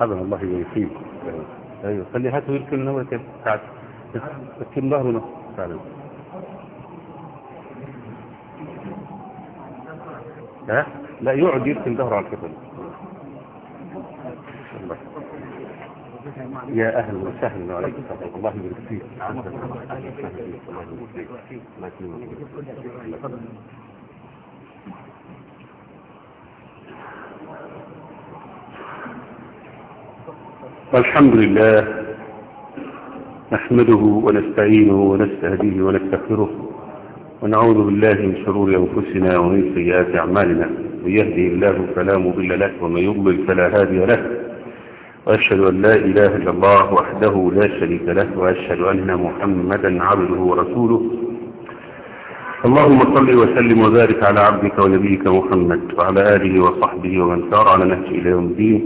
مرحبا الله يبارك أيوه خلي هاته يركن نوى كده تعال يركن ظهره تعال ها لا يقعد يركن ظهره على الكتاب. يا أهلا وسهلا وعليكم السلام الله يبارك فيك. الله يبارك فيك. الله يكرمك. الحمد لله نحمده ونستعينه ونستهديه ونستغفره ونعوذ بالله من شرور أنفسنا ومن سيئات أعمالنا. من يهدي الله فلا مضل له ومن يضلل فلا هادي له. وأشهد أن لا إله إلا الله وحده لا شريك له وأشهد أن محمدا عبده ورسوله. اللهم صل وسلم وبارك على عبدك ونبيك محمد وعلى آله وصحبه ومن سار على نهجه إلى يوم الدين.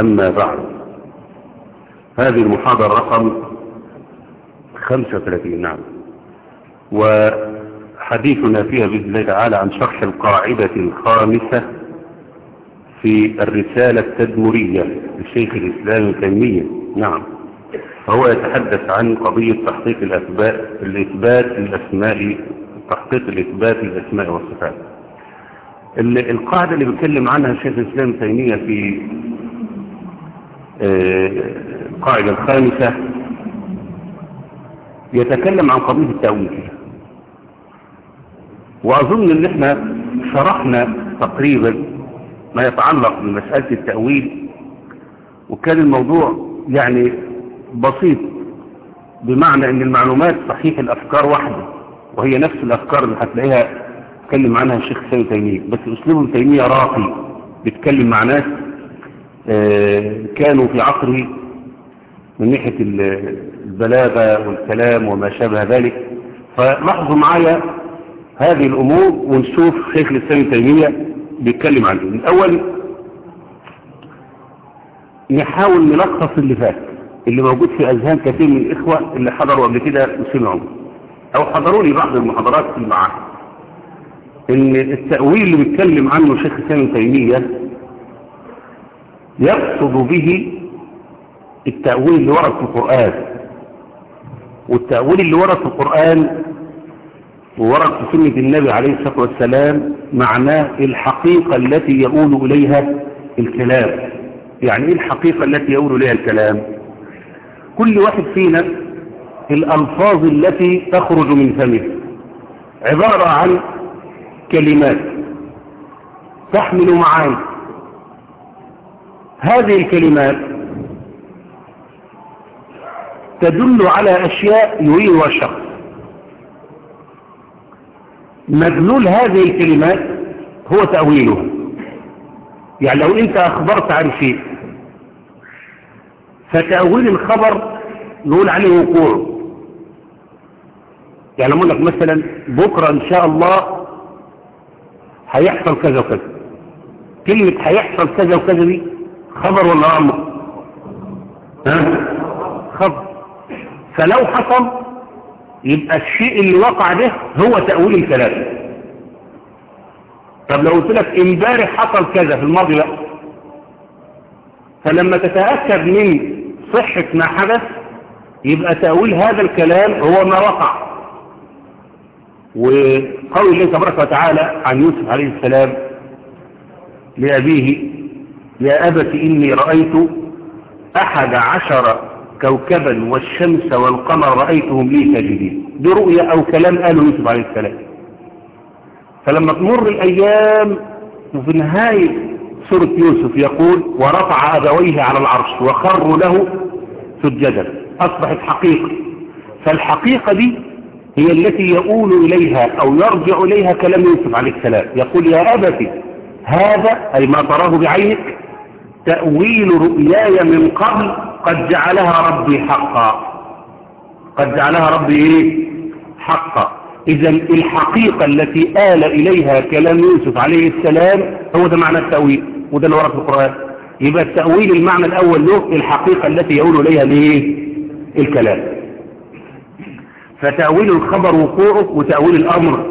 أما بعد. هذه المحاضرة رقم 35 نعم. وحديثنا فيها بإذن الله تعالى عن شرح القاعدة الخامسة في الرسالة التدمرية للشيخ الإسلام التيمية نعم. فهو يتحدث عن قضية تحقيق الأثبات الإثبات الأسماء تحقيق الإثبات الأسماء والصفات. ال- القاعدة اللي بيتكلم عنها الشيخ الإسلام التيمية في آه، القاعدة الخامسة يتكلم عن قضية التأويل. وأظن أن إحنا شرحنا تقريبا ما يتعلق بمسألة التأويل وكان الموضوع يعني بسيط بمعنى أن المعلومات صحيح الأفكار واحدة وهي نفس الأفكار اللي هتلاقيها اتكلم عنها الشيخ سامي تيمية. بس أسلوب تيمية راقي بيتكلم مع ناس آه، كانوا في عصره من ناحية البلاغة والكلام وما شابه ذلك. فلاحظوا معايا هذه الأمور ونشوف شيخ الإسلام تيمية بيتكلم عنه الأول نحاول نلخص اللي فات اللي موجود في أذهان كثير من الإخوة اللي حضروا قبل كده وسمعوا أو حضروا لي بعض المحاضرات في المعاهد إن التأويل اللي بيتكلم عنه شيخ الإسلام تيمية يقصد به التأويل اللي ورد في القرآن. والتأويل اللي ورد في القرآن وورد في سنة النبي عليه الصلاة والسلام معناه الحقيقة التي يقول إليها الكلام. يعني إيه الحقيقة التي يقول إليها الكلام؟ كل واحد فينا الألفاظ التي تخرج من فمه عبارة عن كلمات تحمل معاني. هذه الكلمات تدل على أشياء يريدها الشخص مدلول هذه الكلمات هو تأويلها يعني لو أنت أخبرت عن شيء فتأويل الخبر نقول عليه وقوع. يعني أقول لك مثلا بكرة إن شاء الله هيحصل كذا وكذا. كلمة هيحصل كذا وكذا دي خبر ولا أمر؟ ها؟ خبر. فلو حصل يبقى الشيء اللي وقع ده هو تأويل الكلام. طب لو قلت لك امبارح حصل كذا في الماضي لا. فلما تتأكد من صحة ما حدث يبقى تأويل هذا الكلام هو ما وقع. وقول الله تبارك وتعالى عن يوسف عليه السلام لأبيه يا أبت إني رأيت أحد عشر كوكبا والشمس والقمر رأيتهم لي ساجدين. دي رؤية أو كلام قاله يوسف عليه السلام. فلما تمر الأيام وفي نهاية سورة يوسف يقول ورفع أبويه على العرش وخروا له سجدا. أصبحت حقيقة. فالحقيقة دي هي التي يقول إليها أو يرجع إليها كلام يوسف عليه السلام. يقول يا أبتي هذا أي ما تراه بعينك تأويل رؤياي من قبل قد جعلها ربي حقا. قد جعلها ربي إيه؟ حقا. إذا الحقيقة التي آل إليها كلام يوسف عليه السلام هو ده معنى التأويل وده اللي ورد في القرآن. يبقى التأويل المعنى الأول له الحقيقة التي يقول إليها ليه؟ الكلام. فتأويل الخبر وقوعه وتأويل الأمر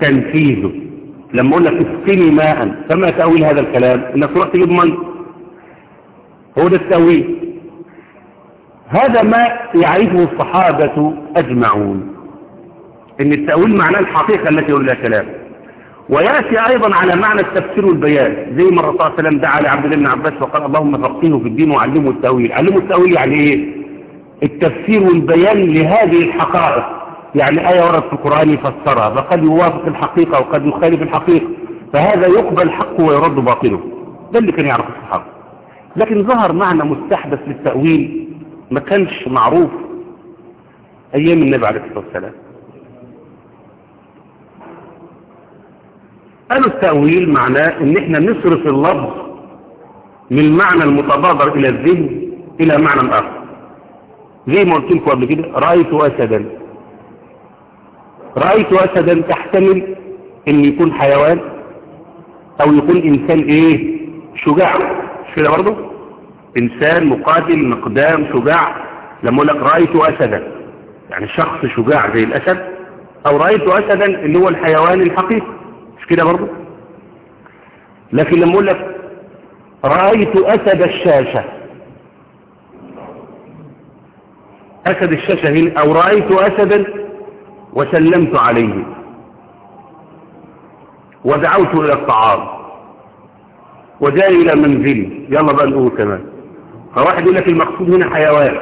تنفيذه. لما أقول لك اسقني ماء فما تأويل هذا الكلام؟ إنك تروح تجيب هو ده التأويل. هذا ما يعرفه الصحابة أجمعون. إن التأويل معناه الحقيقة التي يقول لها كلام. ويأتي أيضا على معنى التفسير والبيان. زي ما الرسول صلى الله عليه وسلم دعا لعبد الله بن عباس وقال اللهم فقهه في الدين وعلمه التأويل. علمه التأويل يعني إيه؟ التفسير والبيان لهذه الحقائق. يعني آية وردت في القرآن يفسرها فقد يوافق الحقيقة وقد يخالف الحقيقة. فهذا يقبل حقه ويرد باطله ده اللي كان يعرف الصحابة. لكن ظهر معنى مستحدث للتأويل ما كانش معروف أيام النبي عليه الصلاة والسلام. قالوا التأويل معناه إن إحنا نصرف اللفظ من المعنى المتبادر إلى الذهن إلى معنى آخر. زي ما قلت لكم قبل كده رأيت اسدا. رأيت اسدا تحتمل إن يكون حيوان أو يكون إنسان إيه؟ شجاع. مش كده برضه؟ إنسان مقاتل مقدام شجاع لما أقول لك رأيت أسدا. يعني شخص شجاع زي الأسد أو رأيت أسدا اللي هو الحيوان الحقيقي. مش كده برضه لكن لما أقول لك رأيت أسد الشاشة. أسد الشاشة هنا أو رأيت أسدا وسلمت عليه. ودعوت إلى الطعام. وجاء إلى منزلي. يلا بقى نقول كمان فواحد يقول لك المقصود هنا حيوان.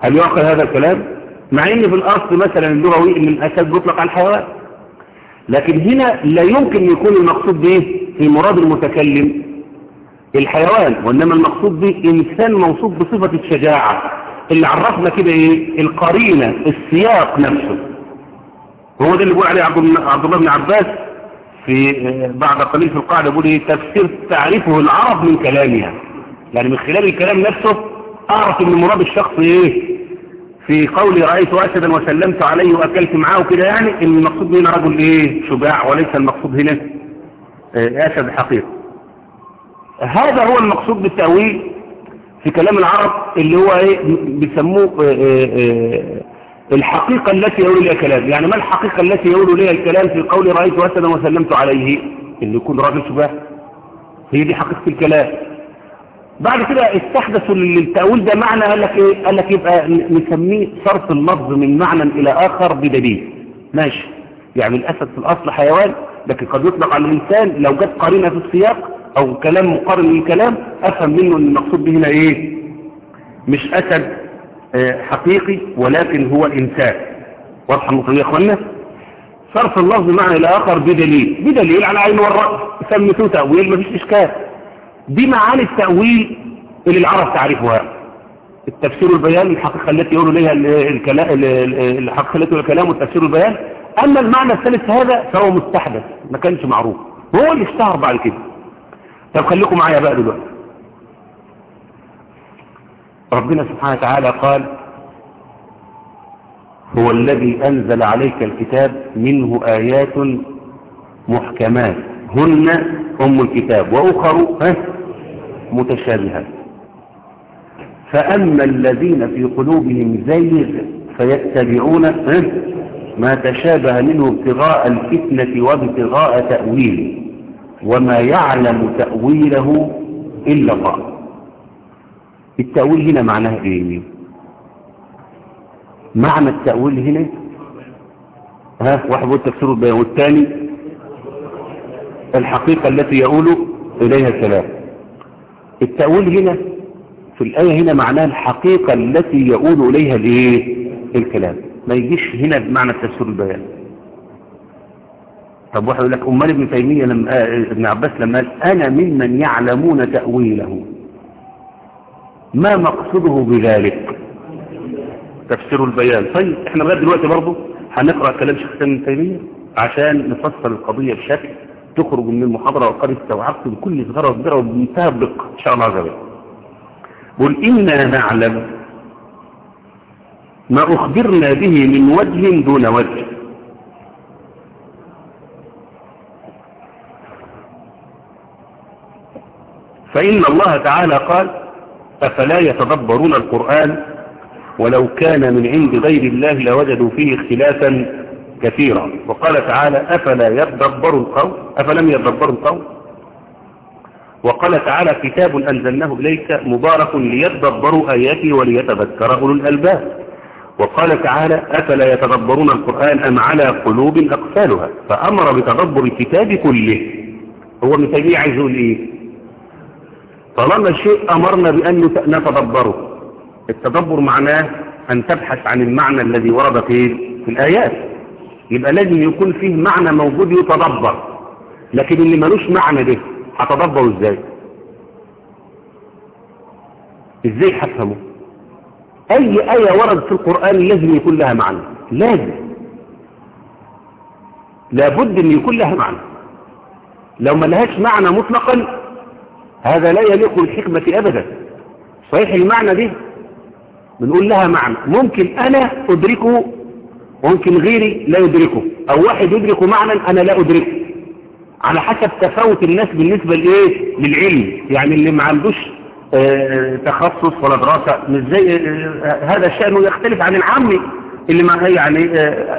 هل يعقل هذا الكلام؟ مع إن في الأصل مثلا اللغوي إن الأسد بيطلق على الحيوان. لكن هنا لا يمكن يكون المقصود به في مراد المتكلم الحيوان وإنما المقصود به إنسان موصوف بصفة الشجاعة. اللي عرفنا كده إيه؟ القرينة السياق نفسه. هو ده اللي بيقول عليه عبد الله بن عباس في بعد قليل في القاعدة بيقول إيه؟ تفسير تعرفه العرب من كلامها. يعني من خلال الكلام نفسه أعرف إن مراد الشخص إيه؟ في قولي رأيت أسدا وسلمت عليه وأكلت معاه كده يعني إن المقصود هنا رجل إيه؟ شجاع وليس المقصود هنا أسد حقيقي هذا هو المقصود بالتأويل في كلام العرب اللي هو إيه؟ بيسموه الحقيقة التي يقول لها كلام. يعني ما الحقيقة التي يقول لها الكلام في قولي رأيت أسدا وسلمت عليه؟ اللي يكون راجل شجاع. هي دي حقيقة الكلام. بعد كده استحدثوا للتأويل ده معنى قال لك إيه؟ قال لك يبقى نسميه صرف اللفظ من معنى إلى آخر بدليل. ماشي. يعني الأسد في الأصل حيوان لكن قد يطلق على الإنسان. لو جت قرينة في السياق أو كلام مقارن للكلام أفهم منه إن المقصود به هنا إيه؟ مش أسد آه حقيقي ولكن هو إنسان. واضحه النقطة يا اخوانا صرف اللفظ معنى إلى آخر بدليل. بدليل على عين والرأس. سميتوه تأويل مفيش إشكال. دي معاني التأويل اللي العرب تعرفها. التفسير والبيان الحقيقة التي يقولوا الكلام الحقيقة التي يقولوا الكلام والتفسير والبيان. أما المعنى الثالث هذا فهو مستحدث ما كانش معروف. هو اللي اشتهر بعد كده. طب خليكم معايا بقى دلوقتي. ربنا سبحانه وتعالى قال هو الذي أنزل عليك الكتاب منه آيات محكمات. هن أم الكتاب. وأخر متشابهات فأما الذين في قلوبهم زيغ فيتبعون ما تشابه منه ابتغاء الفتنة وابتغاء تأويله وما يعلم تأويله إلا الله. التأويل هنا معناه إيه؟ معنى التأويل هنا؟ ها واحد يقول تفسير البيان والثاني الحقيقة التي يقول إليها الكلام التأويل هنا في الآية هنا معناها الحقيقة التي يقول إليها الإيه؟ الكلام. ما يجيش هنا بمعنى التفسير البيان. طب واحد يقول لك أمال ابن تيمية لما آه ابن عباس لما قال أنا ممن يعلمون تأويله. ما مقصده بذلك؟ تفسير البيان. طيب إحنا لغاية دلوقتي برضه هنقرأ كلام شيخ ابن تيمية عشان نفسر القضية بشكل تخرج من المحاضرة وقد استوعبت بكل صغيره وكبيره وبمنتهى إن شاء الله عز وجل قل إنا نعلم ما أخبرنا به من وجه دون وجه. فإن الله تعالى قال أفلا يتدبرون القرآن ولو كان من عند غير الله لوجدوا فيه اختلافا كثيرا وقال تعالى أفلا يتدبروا القول أفلم يتدبروا القول وقال تعالى كتاب أنزلناه إليك مبارك ليتدبروا آياته وليتذكر أولو الألباب. وقال تعالى أفلا يتدبرون القرآن أم على قلوب أقفالها؟ فأمر بتدبر الكتاب كله. هو ابن تيمية عايز يقول إيه؟ طالما شيء أمرنا بأن نتدبره التدبر معناه أن تبحث عن المعنى الذي ورد في الآيات. يبقى لازم يكون فيه معنى موجود يتدبر. لكن اللي ملوش معنى ده هتدبره إزاي؟ إزاي هفهمه؟ أي آية وردت في القرآن لازم يكون لها معنى. لازم. لابد إن يكون لها معنى. لو ما لهاش معنى مطلقا هذا لا يليق بالحكمة ابدا. صحيح المعنى ده؟ بنقول لها معنى. ممكن أنا أدركه ممكن غيري لا يدركه أو واحد يدركه معنى أنا لا أدركه. على حسب تفاوت الناس بالنسبة لإيه؟ للعلم. يعني اللي ما عندوش آه تخصص ولا دراسة مش زي آه هذا شأنه يختلف عن العامي اللي ما يعني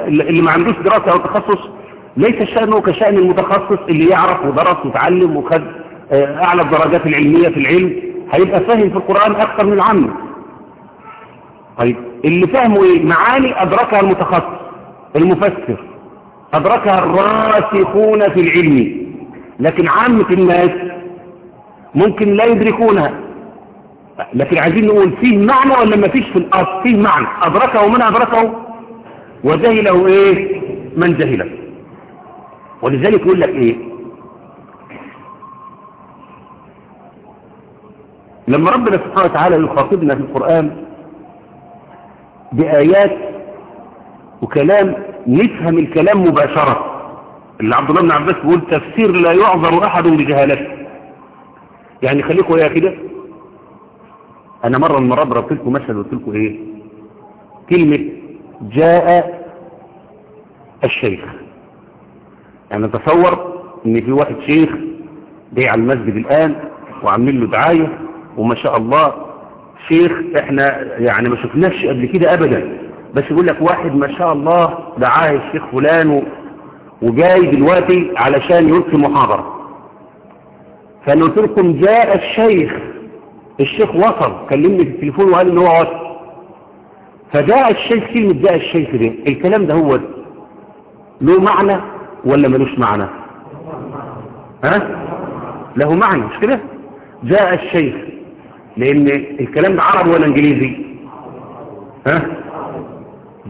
اللي ما عندوش دراسة أو تخصص. ليس شأنه كشأن المتخصص اللي يعرف ودرس وتعلم وخد أعلى الدرجات العلمية في العلم. هيبقى فاهم في القرآن أكثر من العامي طيب اللي فهمه إيه؟ معاني أدركها المتخصص المفسر. أدركها الراسخون في العلم. لكن عامة الناس ممكن لا يدركونها. لكن عايزين نقول فيه معنى ولا ما فيش في الأصل؟ فيه معنى. أدركه من أدركه؟ وجهله إيه؟ من جهله. ولذلك يقول لك إيه؟ لما ربنا سبحانه وتعالى يخاطبنا في القرآن بآيات وكلام نفهم الكلام مباشرة. اللي عبد الله بن عباس بيقول تفسير لا يعذر أحد بجهالته. يعني خليكم إيه كده. أنا مرة من مرات ضربت لكم مثل قلت لكم إيه؟ كلمة جاء الشيخ. يعني تصور إن في واحد شيخ جاي على المسجد الآن وعاملين له دعاية وما شاء الله شيخ إحنا يعني ما شفناش قبل كده ابدا. بس يقول لك واحد ما شاء الله دعاه الشيخ فلان. وجاي دلوقتي علشان يلقي محاضرة. فأنا قلت لكم جاء الشيخ الشيخ وصل كلمني في التليفون وقال إن هو وصل. فجاء الشيخ كلمة جاء الشيخ ده الكلام ده هو له معنى ولا ملوش معنى؟ ها؟ له معنى مش كده؟ جاء الشيخ لأن الكلام ده عربي ولا إنجليزي؟ ها؟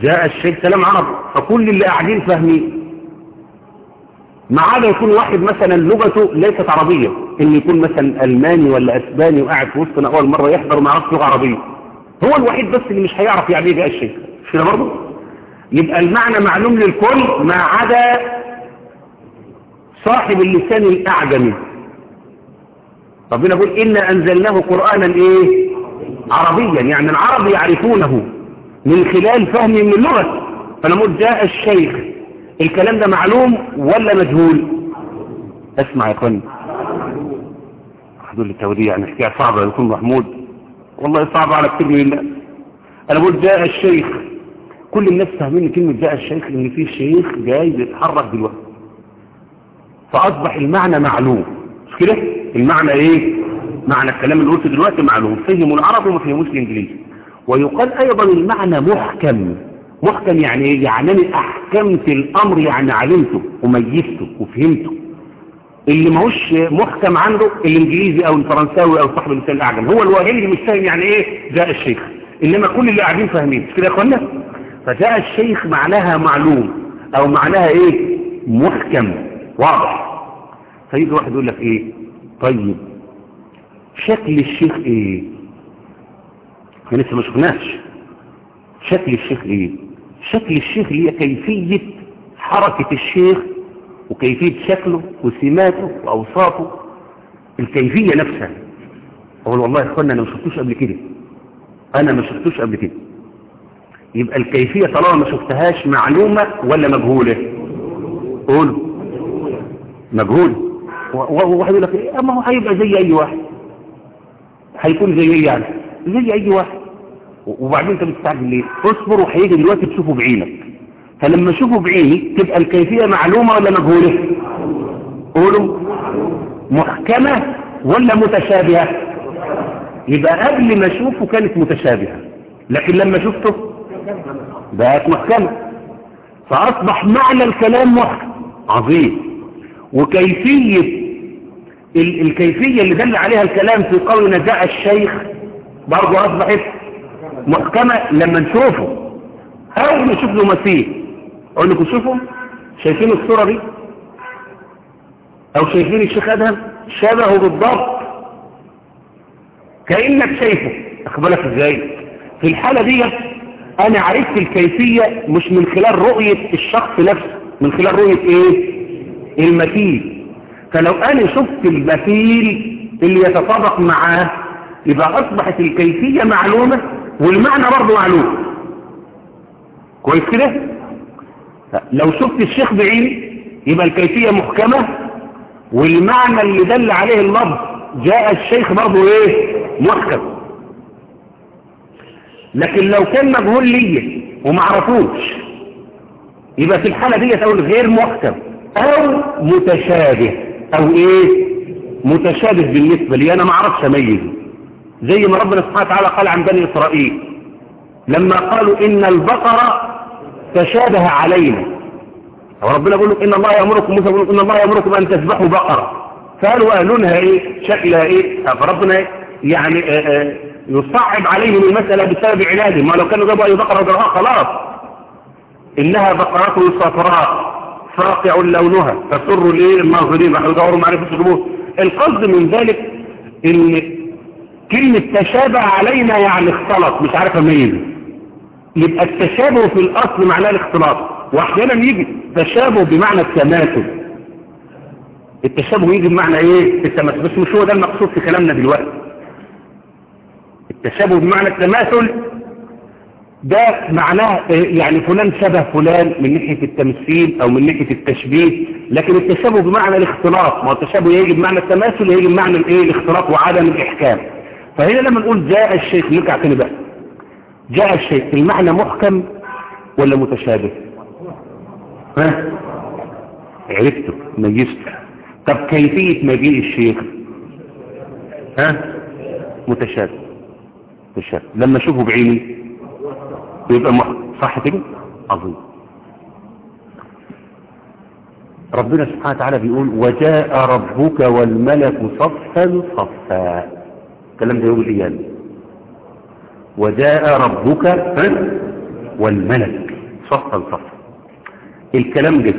جاء الشيخ كلام عربي فكل اللي قاعدين فاهمين. ما عدا يكون واحد مثلا لغته ليست عربية إن يكون مثلا ألماني ولا أسباني وقاعد في وسطنا أول مرة يحضر وما يعرفش لغة عربية. هو الوحيد بس اللي مش هيعرف يعني إيه جاء الشيخ. مش كده برضه؟ يبقى المعنى معلوم للكل ما عدا صاحب اللسان الأعجمي. ربنا يقول إنا أنزلناه قرآنا إيه؟ عربيا يعني العرب يعرفونه من خلال فهم من اللغة. فنقول جاء الشيخ الكلام ده معلوم ولا مجهول؟ اسمع يا أخواني. حدود التورية يعني حكاية صعبة يكون محمود. والله صعب على كتير من الناس. أنا بقول جاء الشيخ. كل الناس فاهمين كلمة جاء الشيخ ان في شيخ جاي بيتحرك دلوقتي. فأصبح المعنى معلوم. مش كده؟ المعنى إيه؟ معنى الكلام اللي قلته دلوقتي معلوم. فهموا العربي وما فهموش الإنجليزي. ويقال أيضا المعنى محكم. محكم يعني إيه؟ يعني أنا أحكمت الأمر يعني علمته وميزته وفهمته. اللي ماهوش محكم عنده الإنجليزي أو الفرنساوي أو صاحب اللسان الأعجم. هو اللي مش فاهم يعني إيه؟ جاء الشيخ. إنما كل اللي قاعدين فاهمين. مش كده يا إخوانا؟ فجاء الشيخ معناها معلوم أو معناها إيه؟ محكم. واضح. فيجي واحد يقول لك إيه؟ طيب. شكل الشيخ إيه؟ إحنا لسه ما شفناش. شكل الشيخ إيه؟ شكل الشيخ هي كيفية حركة الشيخ وكيفية شكله وسماته وأوصافه؟ الكيفية نفسها. أقول والله يا إخوانا أنا ما شفتوش قبل كده. أنا ما شفتوش قبل كده. يبقى الكيفية طالما ما شفتهاش معلومة ولا مجهولة؟ قولوا. مجهول وواحد يقول لك إيه أما هو هيبقى زي أي واحد. هيكون زي إيه يعني؟ زي أي واحد. وبعدين أنت بتستعجل ليه؟ اصبر وهيجي دلوقتي تشوفه بعينك. فلما أشوفه بعيني تبقى الكيفية معلومة ولا مجهولة؟ قولوا محكمة ولا متشابهة؟ يبقى قبل ما أشوفه كانت متشابهة. لكن لما شفته بقت محكمة. فأصبح معنى الكلام محكم عظيم. وكيفية الكيفية اللي دل عليها الكلام في قول نزاع الشيخ برضو أصبحت محكمة لما نشوفه. أو نشوف له مثيل أقول لكم شوفوا. شايفين الصورة دي؟ أو شايفين الشيخ أدهم؟ شبهه بالضبط. كأنك شايفه. أخبرك إزاي؟ في الحالة دي أنا عرفت الكيفية مش من خلال رؤية الشخص نفسه. من خلال رؤية إيه؟ المثيل فلو أنا شفت المثيل اللي يتطابق معاه يبقى أصبحت الكيفية معلومة والمعنى برضه معلوم. كويس كده؟ لو شفت الشيخ بعيني يبقى الكيفية محكمة والمعنى اللي دل عليه اللفظ جاء الشيخ برضه إيه؟ محكم. لكن لو كان مجهول ليا ومعرفوش يبقى في الحالة دي تقول غير محكم أو متشابه. أو إيه؟ متشابه بالنسبة لي. أنا ما أعرفش أميز. زي ما ربنا سبحانه وتعالى قال عن بني إسرائيل. لما قالوا إن البقرة تشابه علينا. وربنا يقول إن الله يأمركم موسى يقول إن الله يأمركم أن تذبحوا بقرة. قالوا لونها إيه؟ شكلها إيه؟ فربنا يعني آآ آآ يصعب عليهم المسألة بسبب عنادهم. ما لو كانوا جابوا أي بقرة وجرها خلاص. إنها بقرات صفراء فاقع لونها تسر الايه الناظرين راح يدوروا معرفة الجمهور القصد من ذلك إن كلمة تشابه علينا يعني اختلط مش عارف اميز يبقى التشابه في الأصل معناه الاختلاط. وأحيانا يجي تشابه بمعنى التماثل. التشابه يجي بمعنى إيه؟ التماثل. بس مش هو ده المقصود في كلامنا دلوقتي. التشابه بمعنى التماثل ده معناه يعني فلان شبه فلان من ناحية التمثيل أو من ناحية التشبيه لكن التشابه بمعنى الاختلاط ما التشابه يجي بمعنى التماثل يجي بمعنى الايه الاختلاط وعدم الإحكام. فهنا لما نقول جاء الشيخ نرجع تاني بقى. جاء الشيخ المعنى محكم ولا متشابه؟ ها؟ عرفته ميزته. طب كيفية مجيء الشيخ؟ ها؟ متشابه. متشابه. لما أشوفه بعيني يبقى صح كده؟ عظيم. ربنا سبحانه وتعالى بيقول وجاء ربك والملك صفا صفا. الكلام ده يوم القيامة. وجاء ربك والملك صفا صفا. الكلام ده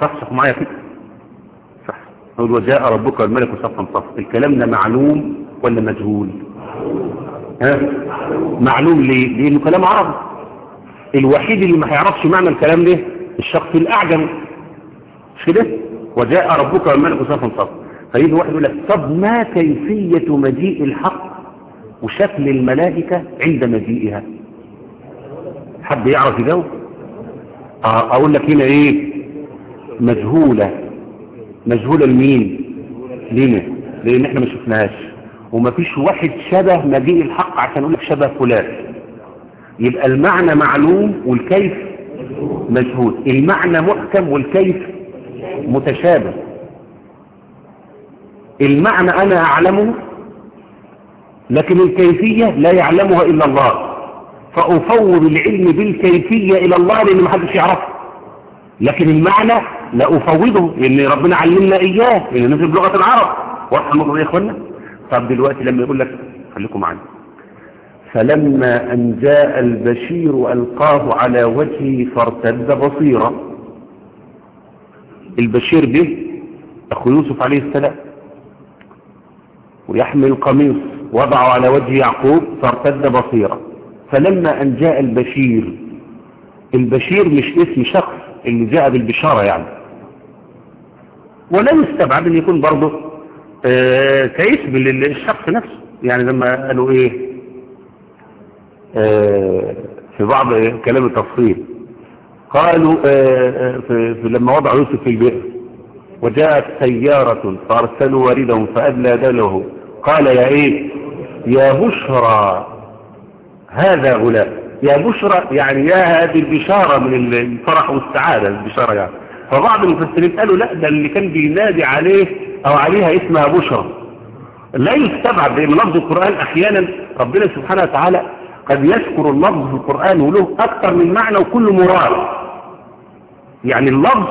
صح؟ صح معايا كده؟ صح. نقول وجاء ربك والملك صفا صفا. الكلام ده معلوم ولا مجهول؟ ها؟ معلوم ليه؟ لأنه كلام عربي. الوحيد اللي ما هيعرفش معنى الكلام ده الشخص الأعجم. مش كده؟ وجاء ربك والملك صفا صفا فيجي واحد يقول لك طب ما كيفية مجيء الحق وشكل الملائكة عند مجيئها؟ حد يعرف يجاوب؟ آه أقول لك هنا إيه؟ مجهولة. مجهولة لمين؟ لنا لأن إحنا ما شفناهاش. وما فيش واحد شبه مجيء الحق عشان يقول لك شبه فلان. يبقى المعنى معلوم والكيف مجهول. المعنى محكم والكيف متشابه. المعنى أنا أعلمه لكن الكيفية لا يعلمها إلا الله. فأفوض العلم بالكيفية إلى الله لأن محدش يعرفه. لكن المعنى لا أفوضه لأن ربنا علمنا إياه لأن نزل بلغة العرب. واضح الموضوع يا اخوانا طب دلوقتي لما يقول لك خليكم معانا. فلما أن جاء البشير ألقاه على وجهه فارتد بصيرا. البشير ده أخو يوسف عليه السلام ويحمل القميص وضعه على وجه يعقوب فارتد بصيرا. فلما أن جاء البشير البشير مش اسم شخص اللي جاء بالبشارة يعني. ولا يستبعد أن يكون برضه آه كاسم للشخص نفسه. يعني لما قالوا إيه؟ في بعض كلام التفصيل. قالوا آه في في لما وضعوا يوسف في البئر وجاءت سيارة فأرسلوا واردهم فأدلى دله قال يا إيه؟ يا بشرى هذا غلام. يا بشرى يعني يا هذه البشارة من الفرح والسعادة البشارة يعني. فبعض المفسرين قالوا لا ده اللي كان بينادي عليه أو عليها اسمها بشرى. لا يستبعد لأن لفظ القرآن أحيانا ربنا سبحانه وتعالى قد يذكر اللفظ في القرآن وله أكثر من معنى وكل مراد. يعني اللفظ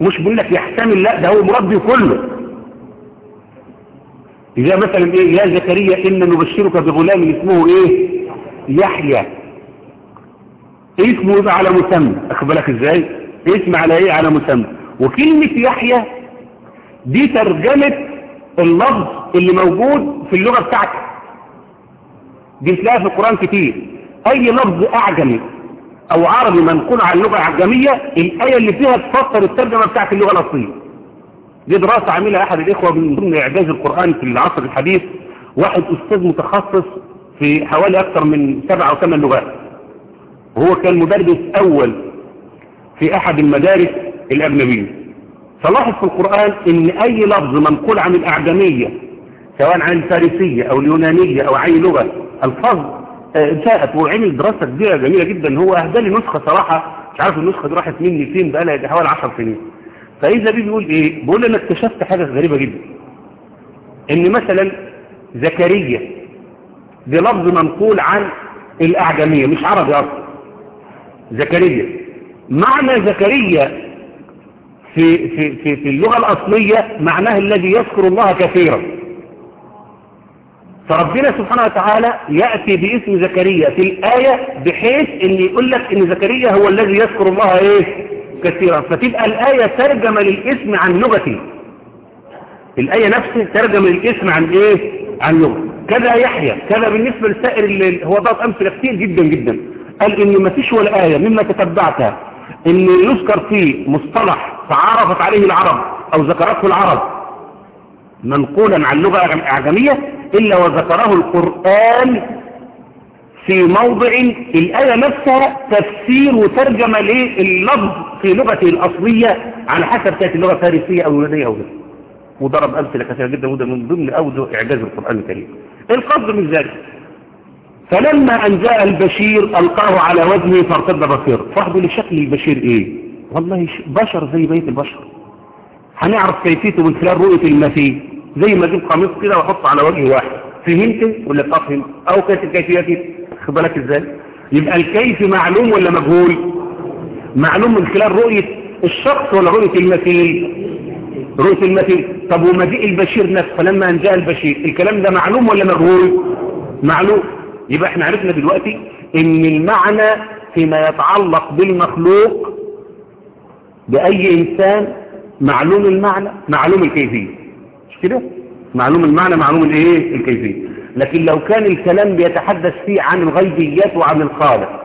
مش بيقول لك يحتمل لا ده هو مراد كله. إذا مثلا إيه يا زكريا إن نبشرك بغلام اسمه إيه؟ يحيى. اسمه؟ يبقى على مسمى. أخبرك إزاي؟ اسم على إيه؟ على مسمى. وكلمة يحيى دي ترجمة اللفظ اللي موجود في اللغة بتاعتك. دي تلاقيها في القرآن كتير. أي لفظ أعجمي أو عربي منقول عن اللغة العجمية الآية اللي فيها تفسر الترجمة بتاعت اللغة الأصلية. دي دراسة عملها أحد الإخوة من ضمن إعجاز القرآن في العصر الحديث واحد أستاذ متخصص في حوالي أكثر من سبع أو ثمان لغات. وهو كان مدرس أول في أحد المدارس الأجنبية. فلاحظ في القرآن إن أي لفظ منقول عن الأعجمية سواء عن الفارسية أو اليونانية أو أي لغة الفاظ جاءت وعمل دراسة كبيرة جميلة جدا. هو أهدى لي نسخة صراحة مش عارف النسخة دي راحت مني فين بقى لها حوالي 10 سنين. فإذا بيه بيقول إيه؟ بيقول أنا اكتشفت حاجة غريبة جدا. إن مثلا زكريا دي لفظ منقول عن الأعجمية مش عربي أصلا. زكريا. معنى زكريا في, في, في, في اللغة الأصلية معناه الذي يذكر الله كثيرا. فربنا سبحانه وتعالى يأتي باسم زكريا في الآية بحيث إن يقول لك إن زكريا هو الذي يذكر الله إيه؟ كثيرا. فتبقى الآية ترجم للاسم عن لغتي. الآية نفسها ترجم للاسم عن إيه؟ عن لغة. كذا يحيى كذا بالنسبة لسائر اللي هو ضغط أمثلة كتير جدا جدا. قال إن ما فيش ولا آية مما تتبعتها إن يذكر فيه مصطلح تعارفت عليه العرب أو ذكرته العرب منقولا عن لغة أعجمية إلا وذكره القرآن في موضع الآية نفسها تفسير وترجمة لللفظ في لغته الأصلية على حسب كانت اللغة الفارسية أو اليونانية أو غيرها. وضرب أمثلة كثيرة جدا وده من ضمن أوجه إعجاز القرآن الكريم. القصد من ذلك فلما أن جاء البشير ألقاه على وجهه فارتد بصيره فاحضر لشكل البشير إيه؟ والله بشر زي بيت البشر. هنعرف كيفيته من خلال رؤية المثيل زي ما أجيب قميص كده واحطه على وجه واحد. فهمت ولا تفهم أو كانت الكيفيه كده خد بالك إزاي؟ يبقى الكيف معلوم ولا مجهول؟ معلوم من خلال رؤية الشخص ولا رؤية المثيل؟ رؤية المثيل. طب ومجيء البشير نفسه؟ فلما إن جاء البشير الكلام ده معلوم ولا مجهول؟ معلوم. يبقى إحنا عرفنا دلوقتي إن المعنى فيما يتعلق بالمخلوق بأي إنسان معلوم المعنى معلوم الكيفية. مش كده؟ معلوم المعنى معلوم الايه؟ الكيفية. لكن لو كان الكلام بيتحدث فيه عن الغيبيات وعن الخالق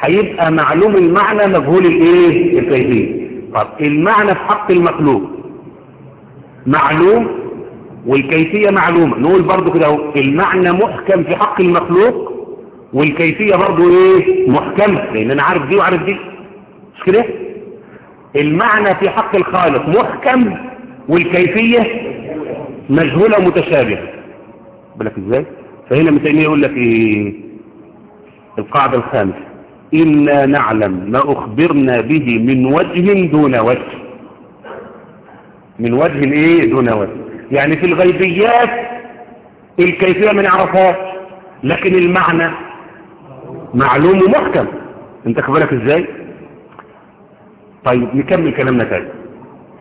هيبقى معلوم المعنى مجهول الايه؟ الكيفية. طب المعنى في حق المخلوق؟ معلوم والكيفية معلومة. نقول برضو كده اهو المعنى محكم في حق المخلوق والكيفية برضو إيه؟ محكمة. لأن أنا عارف دي وعارف دي. مش كده؟ المعنى في حق الخالق محكم والكيفية مجهولة ومتشابهة. بالك إزاي؟ فهنا مثلا يقول لك إيه؟ القاعدة الخامسة. إنا نعلم ما أخبرنا به من وجه دون وجه. من وجه إيه؟ دون وجه. يعني في الغيبيات الكيفية ما نعرفهاش لكن المعنى معلوم ومحكم. انت خبرك إزاي؟ طيب نكمل كلامنا تاني.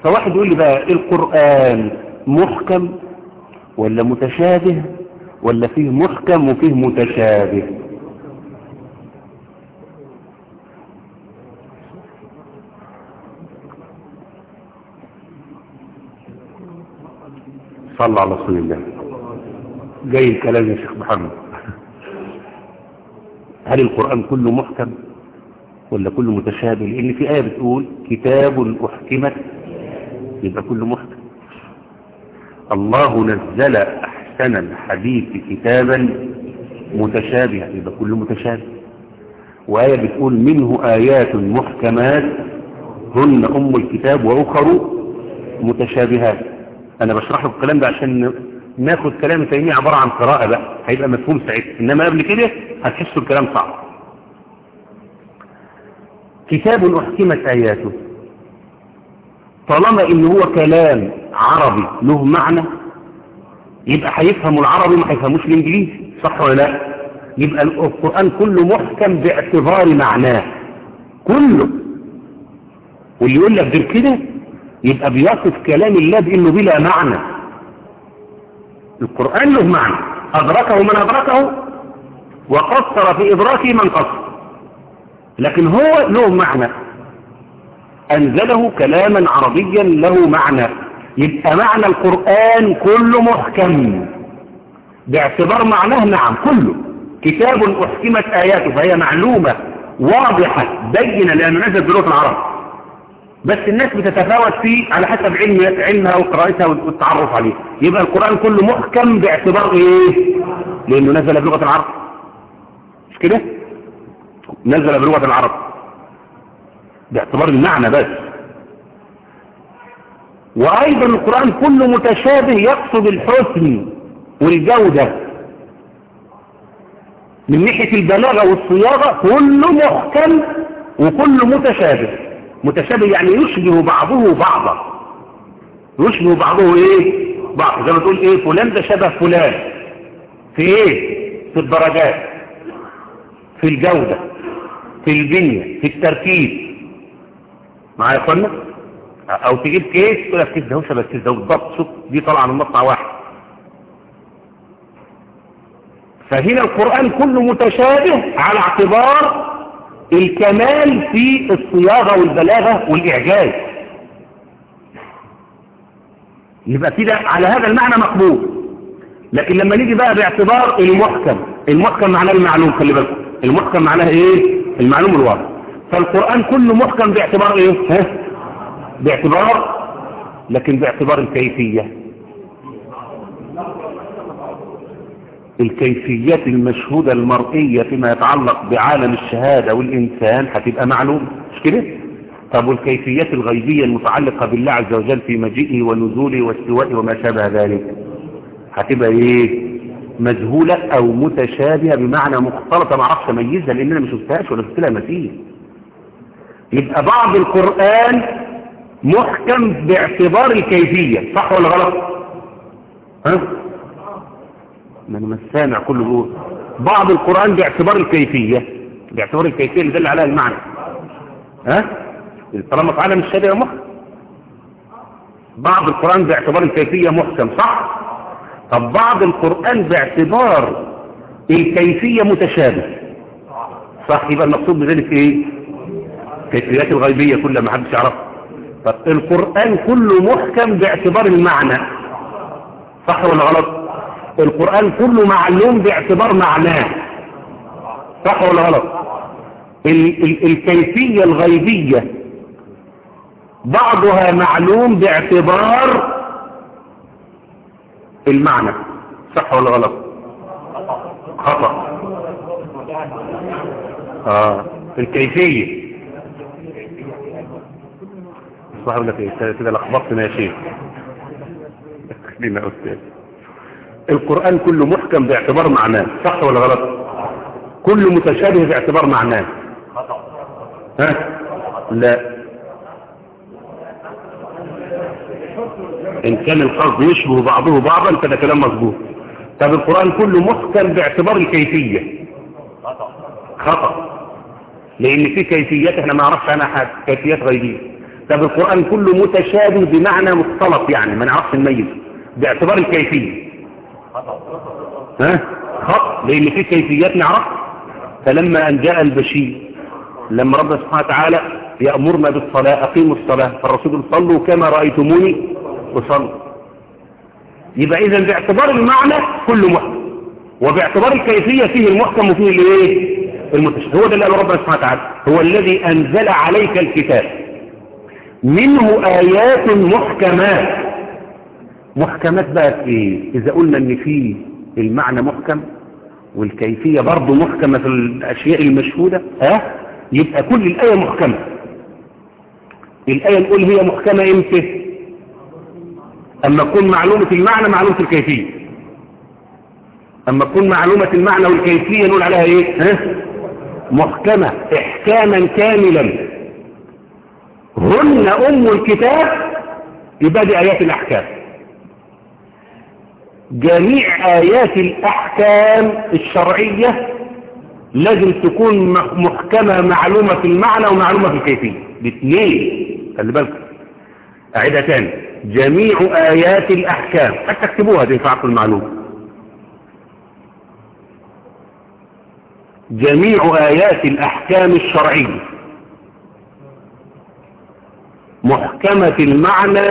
فواحد يقول لي بقى القرآن محكم ولا متشابه ولا فيه محكم وفيه متشابه؟ صلى على رسول الله. جاي الكلام يا شيخ محمد. هل القرآن كله محكم ولا كله متشابه؟ لأن في آية بتقول كتاب أحكمت يبقى كله محكم. الله نزل أحسن الحديث كتابا متشابها يبقى كله متشابه. وآية بتقول منه آيات محكمات هن أم الكتاب وأخر متشابهات. أنا بشرح لكم الكلام ده عشان ناخد كلام تيمية عبارة عن قراءة بقى هيبقى مفهوم ساعتها إنما قبل كده هتحسوا الكلام صعب. كتاب أحكمت آياته. طالما إن هو كلام عربي له معنى يبقى هيفهم العربي ما هيفهموش الإنجليزي صح ولا لا؟ يبقى القرآن كله محكم باعتبار معناه كله. واللي يقول لك غير كده يبقى بيصف كلام الله بإنه بلا معنى. القرآن له معنى أدركه من أدركه وقصر في إدراكه من قصر. لكن هو له معنى. أنزله كلاما عربيا له معنى. يبقى معنى القرآن كله محكم. باعتبار معناه نعم كله. كتاب أحكمت آياته فهي معلومة واضحة بينة لأنه نزل بلغة العرب. بس الناس بتتفاوت فيه على حسب علم علمها وقراءتها والتعرف عليه. يبقى القرآن كله محكم باعتبار إيه؟ لأنه نزل بلغة العرب. مش كده؟ نزل بلغة العرب. باعتبار المعنى بس. وأيضا القرآن كله متشابه يقصد الحسن والجودة. من ناحية البلاغة والصياغة كله محكم وكله متشابه. متشابه يعني يشبه بعضه بعضا. يشبه بعضه إيه؟ بعض. زي ما تقول إيه؟ فلان ده شبه فلان. في إيه؟ في الدرجات. في الجودة. في البنية. في التركيب. معايا يا اخوانا أو تجيب كيس تقول لك كيس ده هو شبه كيس ده بالضبط شوف دي طالعة من مصنع واحد. فهنا القرآن كله متشابه على اعتبار الكمال في الصياغة والبلاغة والإعجاز. يبقى كده على هذا المعنى مقبول. لكن لما نيجي بقى باعتبار المحكم المحكم معناه المعلوم خلي بالكم. المحكم معناه إيه؟ المعلوم الواضح فالقرآن كله محكم باعتبار إيه؟ ها؟ باعتبار لكن باعتبار الكيفية. الكيفيات المشهودة المرئية فيما يتعلق بعالم الشهادة والإنسان هتبقى معلوم مش كده؟ طب والكيفيات الغيبية المتعلقة بالله عز وجل في مجيئه ونزوله واستوائه وما شابه ذلك هتبقى إيه؟ مجهولة أو متشابهة بمعنى مختلطة ما أعرفش أميزها لأن أنا ما شفتهاش ولا شفت لها مثيل. يبقى بعض القرآن محكم باعتبار الكيفية صح ولا غلط؟ ها؟ ما أنا مش سامع كله بيقول. بعض القرآن باعتبار الكيفية باعتبار الكيفية اللي دل عليها المعنى. ها؟ طالما في عالم الشريعة محكم. بعض القرآن باعتبار الكيفية محكم صح؟ طب بعض القرآن باعتبار الكيفية متشابه صح؟ يبقى المقصود بذلك إيه؟ كيفيات الغيبية كلها ما حدش يعرفها. طب القرآن كله محكم باعتبار المعنى. صح ولا غلط؟ القرآن كله معلوم باعتبار معناه. صح ولا غلط؟ ال ال الكيفية الغيبية بعضها معلوم باعتبار المعنى. صح ولا غلط؟ خطأ. آه الكيفية. صح ولا إيه كده لخبطتنا يا شيخ خلينا أستاذ. القرآن كله محكم باعتبار معناه صح ولا غلط؟ كله متشابه باعتبار معناه. ها؟ لا. إن كان القصد يشبه بعضه بعضا فده كلام مظبوط. طب القرآن كله محكم باعتبار الكيفية. خطأ. لأن في كيفيات إحنا ما نعرفش عنها حاجة كيفيات غيبية طب القرآن كله متشابه بمعنى مختلط يعني ما نعرفش نميز. باعتبار الكيفية. ها؟ خط لأن في كيفيات نعرف. فلما أن جاء البشير لما ربنا سبحانه وتعالى يأمرنا بالصلاة أقيموا الصلاة فالرسول صلوا كما رأيتموني وصلوا يبقى إذا باعتبار المعنى كله محكم. وباعتبار الكيفية فيه المحكم وفيه الإيه؟ المتشابه. هو ده اللي قاله ربنا سبحانه وتعالى. هو الذي أنزل عليك الكتاب. منه آيات محكمات. محكمات بقى في إيه؟ إذا قلنا إن فيه المعنى محكم والكيفية برضه محكمة في الأشياء المشهودة ها؟ يبقى كل الآية محكمة. الآية نقول هي محكمة إمتى؟ أما تكون معلومة المعنى معلومة الكيفية. أما تكون معلومة المعنى والكيفية نقول عليها إيه؟ ها؟ محكمة إحكاما كاملا. هن أم الكتاب يبقى دي آيات الأحكام. جميع آيات الأحكام الشرعية لازم تكون محكمة معلومة في المعنى ومعلومة في الكيفية. باثنين خلي بالك أعيدها تاني. جميع آيات الأحكام حتى تكتبوها دي في المعلومة. جميع آيات الأحكام الشرعية محكمة المعنى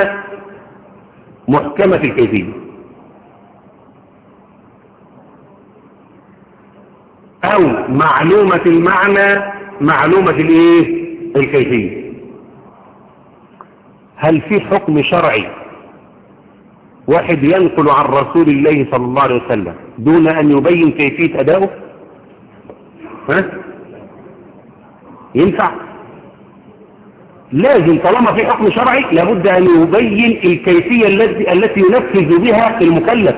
محكمة الكيفية. أو معلومة المعنى معلومة الإيه؟ الكيفية. هل في حكم شرعي واحد ينقل عن رسول الله صلى الله عليه وسلم دون أن يبين كيفية أدائه ها؟ ينفع؟ لازم طالما في حكم شرعي لابد أن يبين الكيفية التي ينفذ بها المكلف.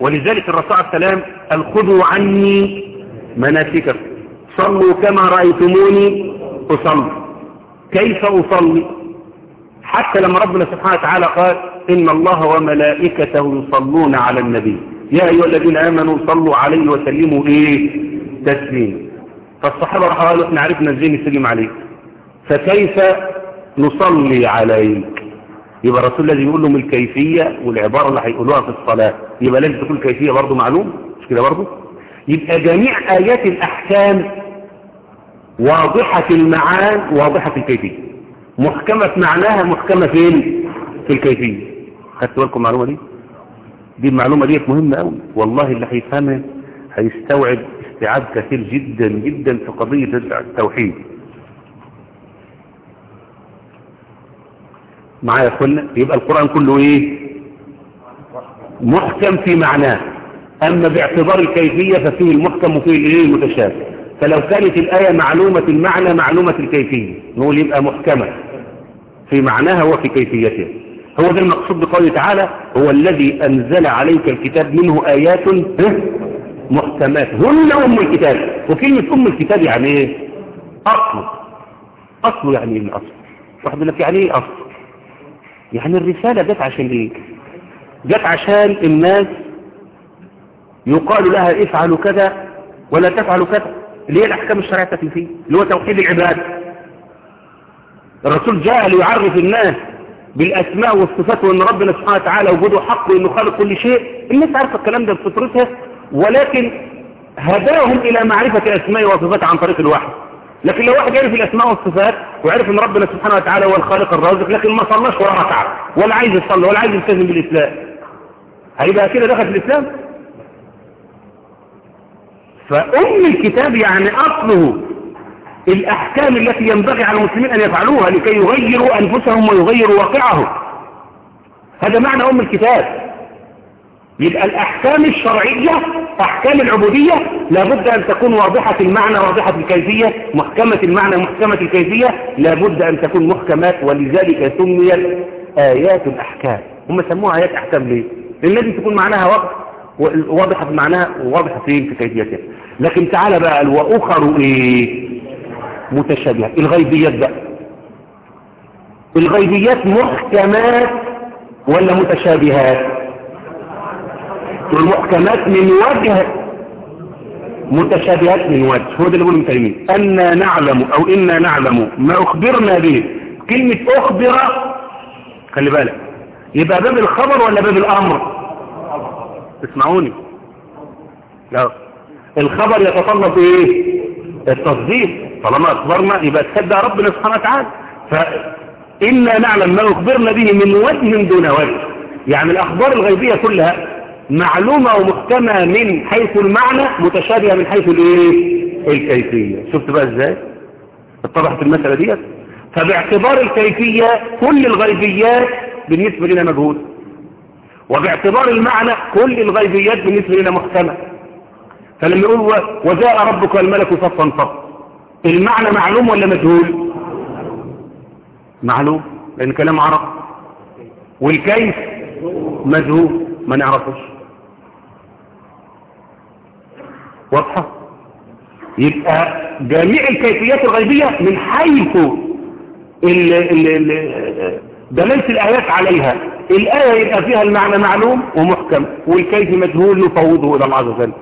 ولذلك الرسول عليه السلام قال خذوا عني مناسككم. صلوا كما رأيتموني أصلي. كيف أصلي؟ حتى لما ربنا سبحانه وتعالى قال إن الله وملائكته يصلون على النبي. يا أيها الذين آمنوا صلوا عليه وسلموا إيه تسليم فالصحابة قالوا إحنا عرفنا إزاي نسلم عليك فكيف نصلي عليك. يبقى الرسول الذي يقول لهم الكيفية والعبارة اللي هيقولوها في الصلاة يبقى لازم تكون الكيفية برضه معلوم؟ مش كده برضه؟ يبقى جميع آيات الأحكام واضحة المعان واضحة الكيفية. محكمة معناها محكمة فين؟ في الكيفية. خدتوا بالكم المعلومة دي؟ دي المعلومة دي مهمة قوي والله اللي هيفهمها هيستوعب استيعاب كثير جدا جدا في قضية التوحيد. معايا يا أخوانا؟ يبقى القرآن كله إيه؟ محكم في معناه. أما باعتبار الكيفية ففيه المحكم وفيه الإيه؟ المتشابه. فلو كانت الآية معلومة المعنى معلومة الكيفية. نقول يبقى محكمة. في معناها وفي كيفيتها. هو ده المقصود بقوله تعالى هو الذي أنزل عليك الكتاب منه آيات محكمات. هن أم الكتاب. وكلمة أم الكتاب يعني إيه؟ أصل. أصل يعني إيه الأصل؟ واحد لك يعني إيه أصل يعني الرسالة جت عشان إيه؟ جت عشان الناس يقال لها افعلوا كذا ولا تفعلوا كذا. اللي هي الأحكام الشرعية التكليفية اللي هو توحيد العباد. الرسول جاء ليعرف الناس بالأسماء والصفات وأن ربنا سبحانه وتعالى وجوده حق وأنه خالق كل شيء. الناس عارفة الكلام ده بفطرتها ولكن هداهم إلى معرفة أسماء وصفات عن طريق الوحي. لكن لو واحد يعرف الأسماء والصفات وعرف أن ربنا سبحانه وتعالى هو الخالق الرازق لكن ما صلاش ولا ركعة ولا عايز يصلي ولا عايز يلتزم بالإسلام. هيبقى كده دخل في الإسلام؟ فأم الكتاب يعني أصله الأحكام التي ينبغي على المسلمين أن يفعلوها لكي يغيروا أنفسهم ويغيروا واقعهم. هذا معنى أم الكتاب. يبقى الأحكام الشرعية أحكام العبودية لابد أن تكون واضحة المعنى واضحة الكيفية. محكمة المعنى محكمة الكيفية لابد أن تكون محكمات ولذلك سميت آيات الأحكام. هم سموها آيات أحكام ليه؟ لأن لازم تكون معناها واضح واضحة في معناها وواضحة في كيفيتها. لكن تعالى بقى وأخر إيه؟ متشابهة. الغيبيات بقى. الغيبيات محكمات ولا متشابهات؟ والمحكمات من وجه متشابهات من وجه. هو ده اللي بيقوله المتكلمين أنا نعلم أو إنا نعلم ما أخبرنا به. كلمة أخبر خلي بالك. يبقى باب الخبر ولا باب الأمر؟ تسمعوني؟ لا. الخبر يتطلب إيه؟ التصديق. طالما أخبرنا يبقى تصدق ربنا سبحانه وتعالى. فإنا نعلم ما أخبرنا به من وجه دون وجه. يعني الأخبار الغيبية كلها معلومة ومحكمة من حيث المعنى متشابهة من حيث الايه؟ الكيفية. شفت بقى إزاي؟ اتضحت المسألة ديت؟ فباعتبار الكيفية كل الغيبيات بالنسبة لنا مجهول. وباعتبار المعنى كل الغيبيات بالنسبة لنا محكمة. فلما يقول وجاء ربك والملك صفا صفا المعنى معلوم ولا مجهول؟ معلوم لأن كلام عرب. والكيف؟ مجهول. ما نعرفوش. واضحة؟ يبقى جميع الكيفيات الغيبية من حيث دلالة الآيات عليها. الآية يبقى فيها المعنى معلوم ومحكم والكيف مجهول نفوضه إلى الله عز وجل.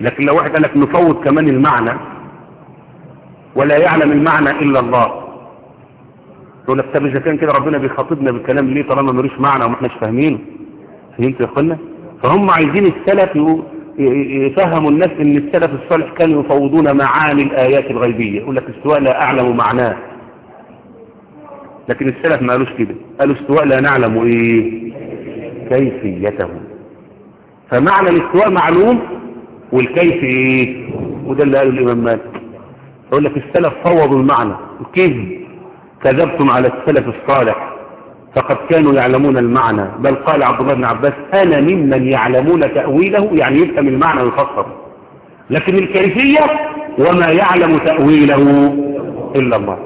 لكن لو واحد قال لك نفوض كمان المعنى ولا يعلم المعنى إلا الله. يقول لك طب إذا كان كده ربنا بيخاطبنا بالكلام ليه طالما ملوش معنى وما إحناش فاهمينه؟ فهمت يا إخوانا؟ فهم عايزين السلف يفهموا الناس إن السلف الصالح كانوا يفوضون معاني الآيات الغيبية. يقول لك استواء لا أعلم معناه. لكن السلف ما قالوش كده. قالوا استواء لا نعلم إيه؟ كيفيته. فمعنى الاستواء معلوم والكيف إيه؟ وده اللي قاله الإمام مالك. يقول لك السلف فوضوا المعنى. كيف؟ كذبتم على السلف الصالح. فقد كانوا يعلمون المعنى. بل قال عبد الله بن عباس أنا ممن يعلمون تأويله يعني يفهم المعنى ويفسر لكن الكيفية وما يعلم تأويله إلا الله.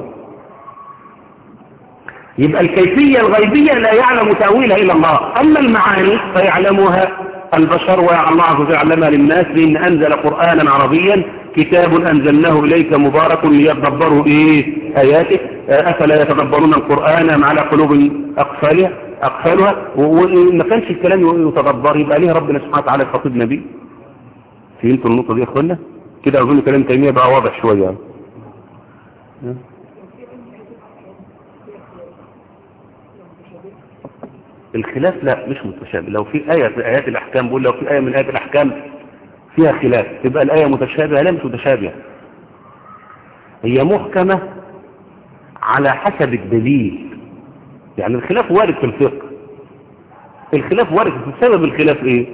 يبقى الكيفية الغيبية لا يعلم تأويلها إلا الله. أما المعاني فيعلمها البشر الله عز وجل علمها للناس لأن أنزل قرآنا عربيا كتاب أنزلناه إليك مبارك ليتدبروا إيه؟ آياته. أفلا يتدبرون القرآن على قلوب أقفالها أقفالها؟ وما كانش الكلام يتدبر يبقى ليه ربنا سبحانه وتعالى خطيبنا بيه فهمتوا النقطة دي يا أخوانا؟ كده أظن كلام تيمية بقى واضح شوية. الخلاف لا مش متشابه. لو في آية في آيات الأحكام بقول لو في آية من آيات الأحكام فيها خلاف تبقى الآية متشابهة لا مش متشابهة. هي محكمة على حسب الدليل. يعني الخلاف وارد في الفقه. الخلاف وارد. في سبب الخلاف إيه؟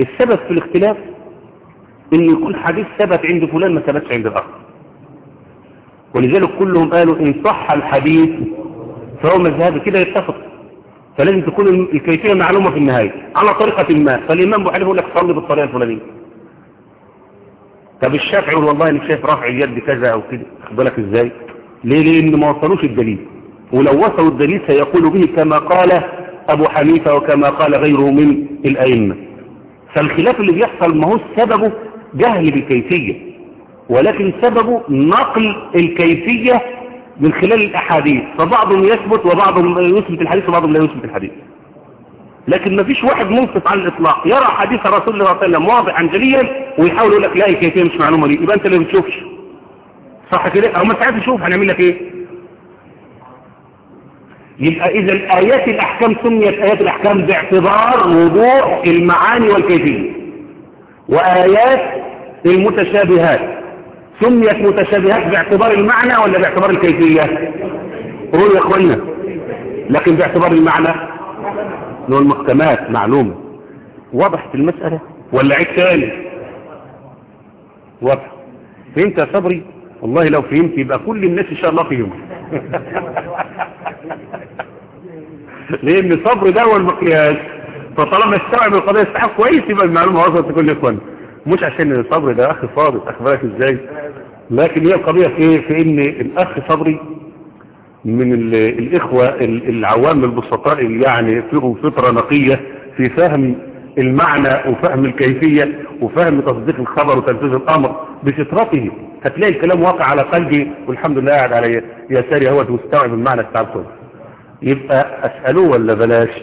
السبب في الاختلاف إن يكون حديث ثبت عند فلان ما ثبتش عند الآخر. ولذلك كلهم قالوا إن صح الحديث فهو مذهبي كده يتفق. فلازم تكون الكيفية معلومة في النهاية. على طريقة ما. فالإمام أبو حنيفه يقول لك صلي بالطريقة الفلانية. طب الشافعي والله أنا شايف رفع اليد كذا أو كده خد بالك إزاي؟ ليه؟ لأن ما وصلوش الدليل. ولو وصلوا الدليل سيقول به كما قال أبو حنيفة وكما قال غيره من الأئمة. فالخلاف اللي بيحصل ما هو سببه جهل بالكيفية ولكن سببه نقل الكيفية من خلال الأحاديث. فبعضهم يثبت وبعضهم يثبت الحديث وبعضهم لا يثبت الحديث. لكن ما فيش واحد منصف على الإطلاق. يرى حديث رسول الله صلى الله عليه وسلم واضحا جليا ويحاول يقول لك لا الكيفية مش معلومة لي يبقى أنت اللي بتشوفش. صح كده؟ أو ما ساعات تشوف هنعمل لك إيه؟ يبقى إذا آيات الأحكام سميت آيات الأحكام باعتبار وضوح المعاني والكيفية. وآيات المتشابهات. سميت متشابهات باعتبار المعنى ولا باعتبار الكيفية؟ قولوا يا اخوانا لكن باعتبار المعنى. لو المحكمات معلومة. وضحت المسألة؟ ولا عيد تاني وضح فهمت يا صبري؟ والله لو فهمت يبقى كل الناس إن شاء الله فيهم لأن صبر ده هو المقياس. فطالما استوعب القضية استحق كويس يبقى المعلومة وصلت لكل اخوانا مش عشان الصبر ده أخ صادق أخبارك إزاي؟ لكن هي القضية في إيه في إن الأخ صبري من الإخوة العوام البسطاء اللي يعني فيهم فطرة نقية في فهم المعنى وفهم الكيفية وفهم تصديق الخبر وتنفيذ الأمر بفطرته. هتلاقي الكلام واقع على قلبي والحمد لله قاعد على يساري هو مستوعب المعنى بتاع الكل يبقى أسألوه ولا بلاش؟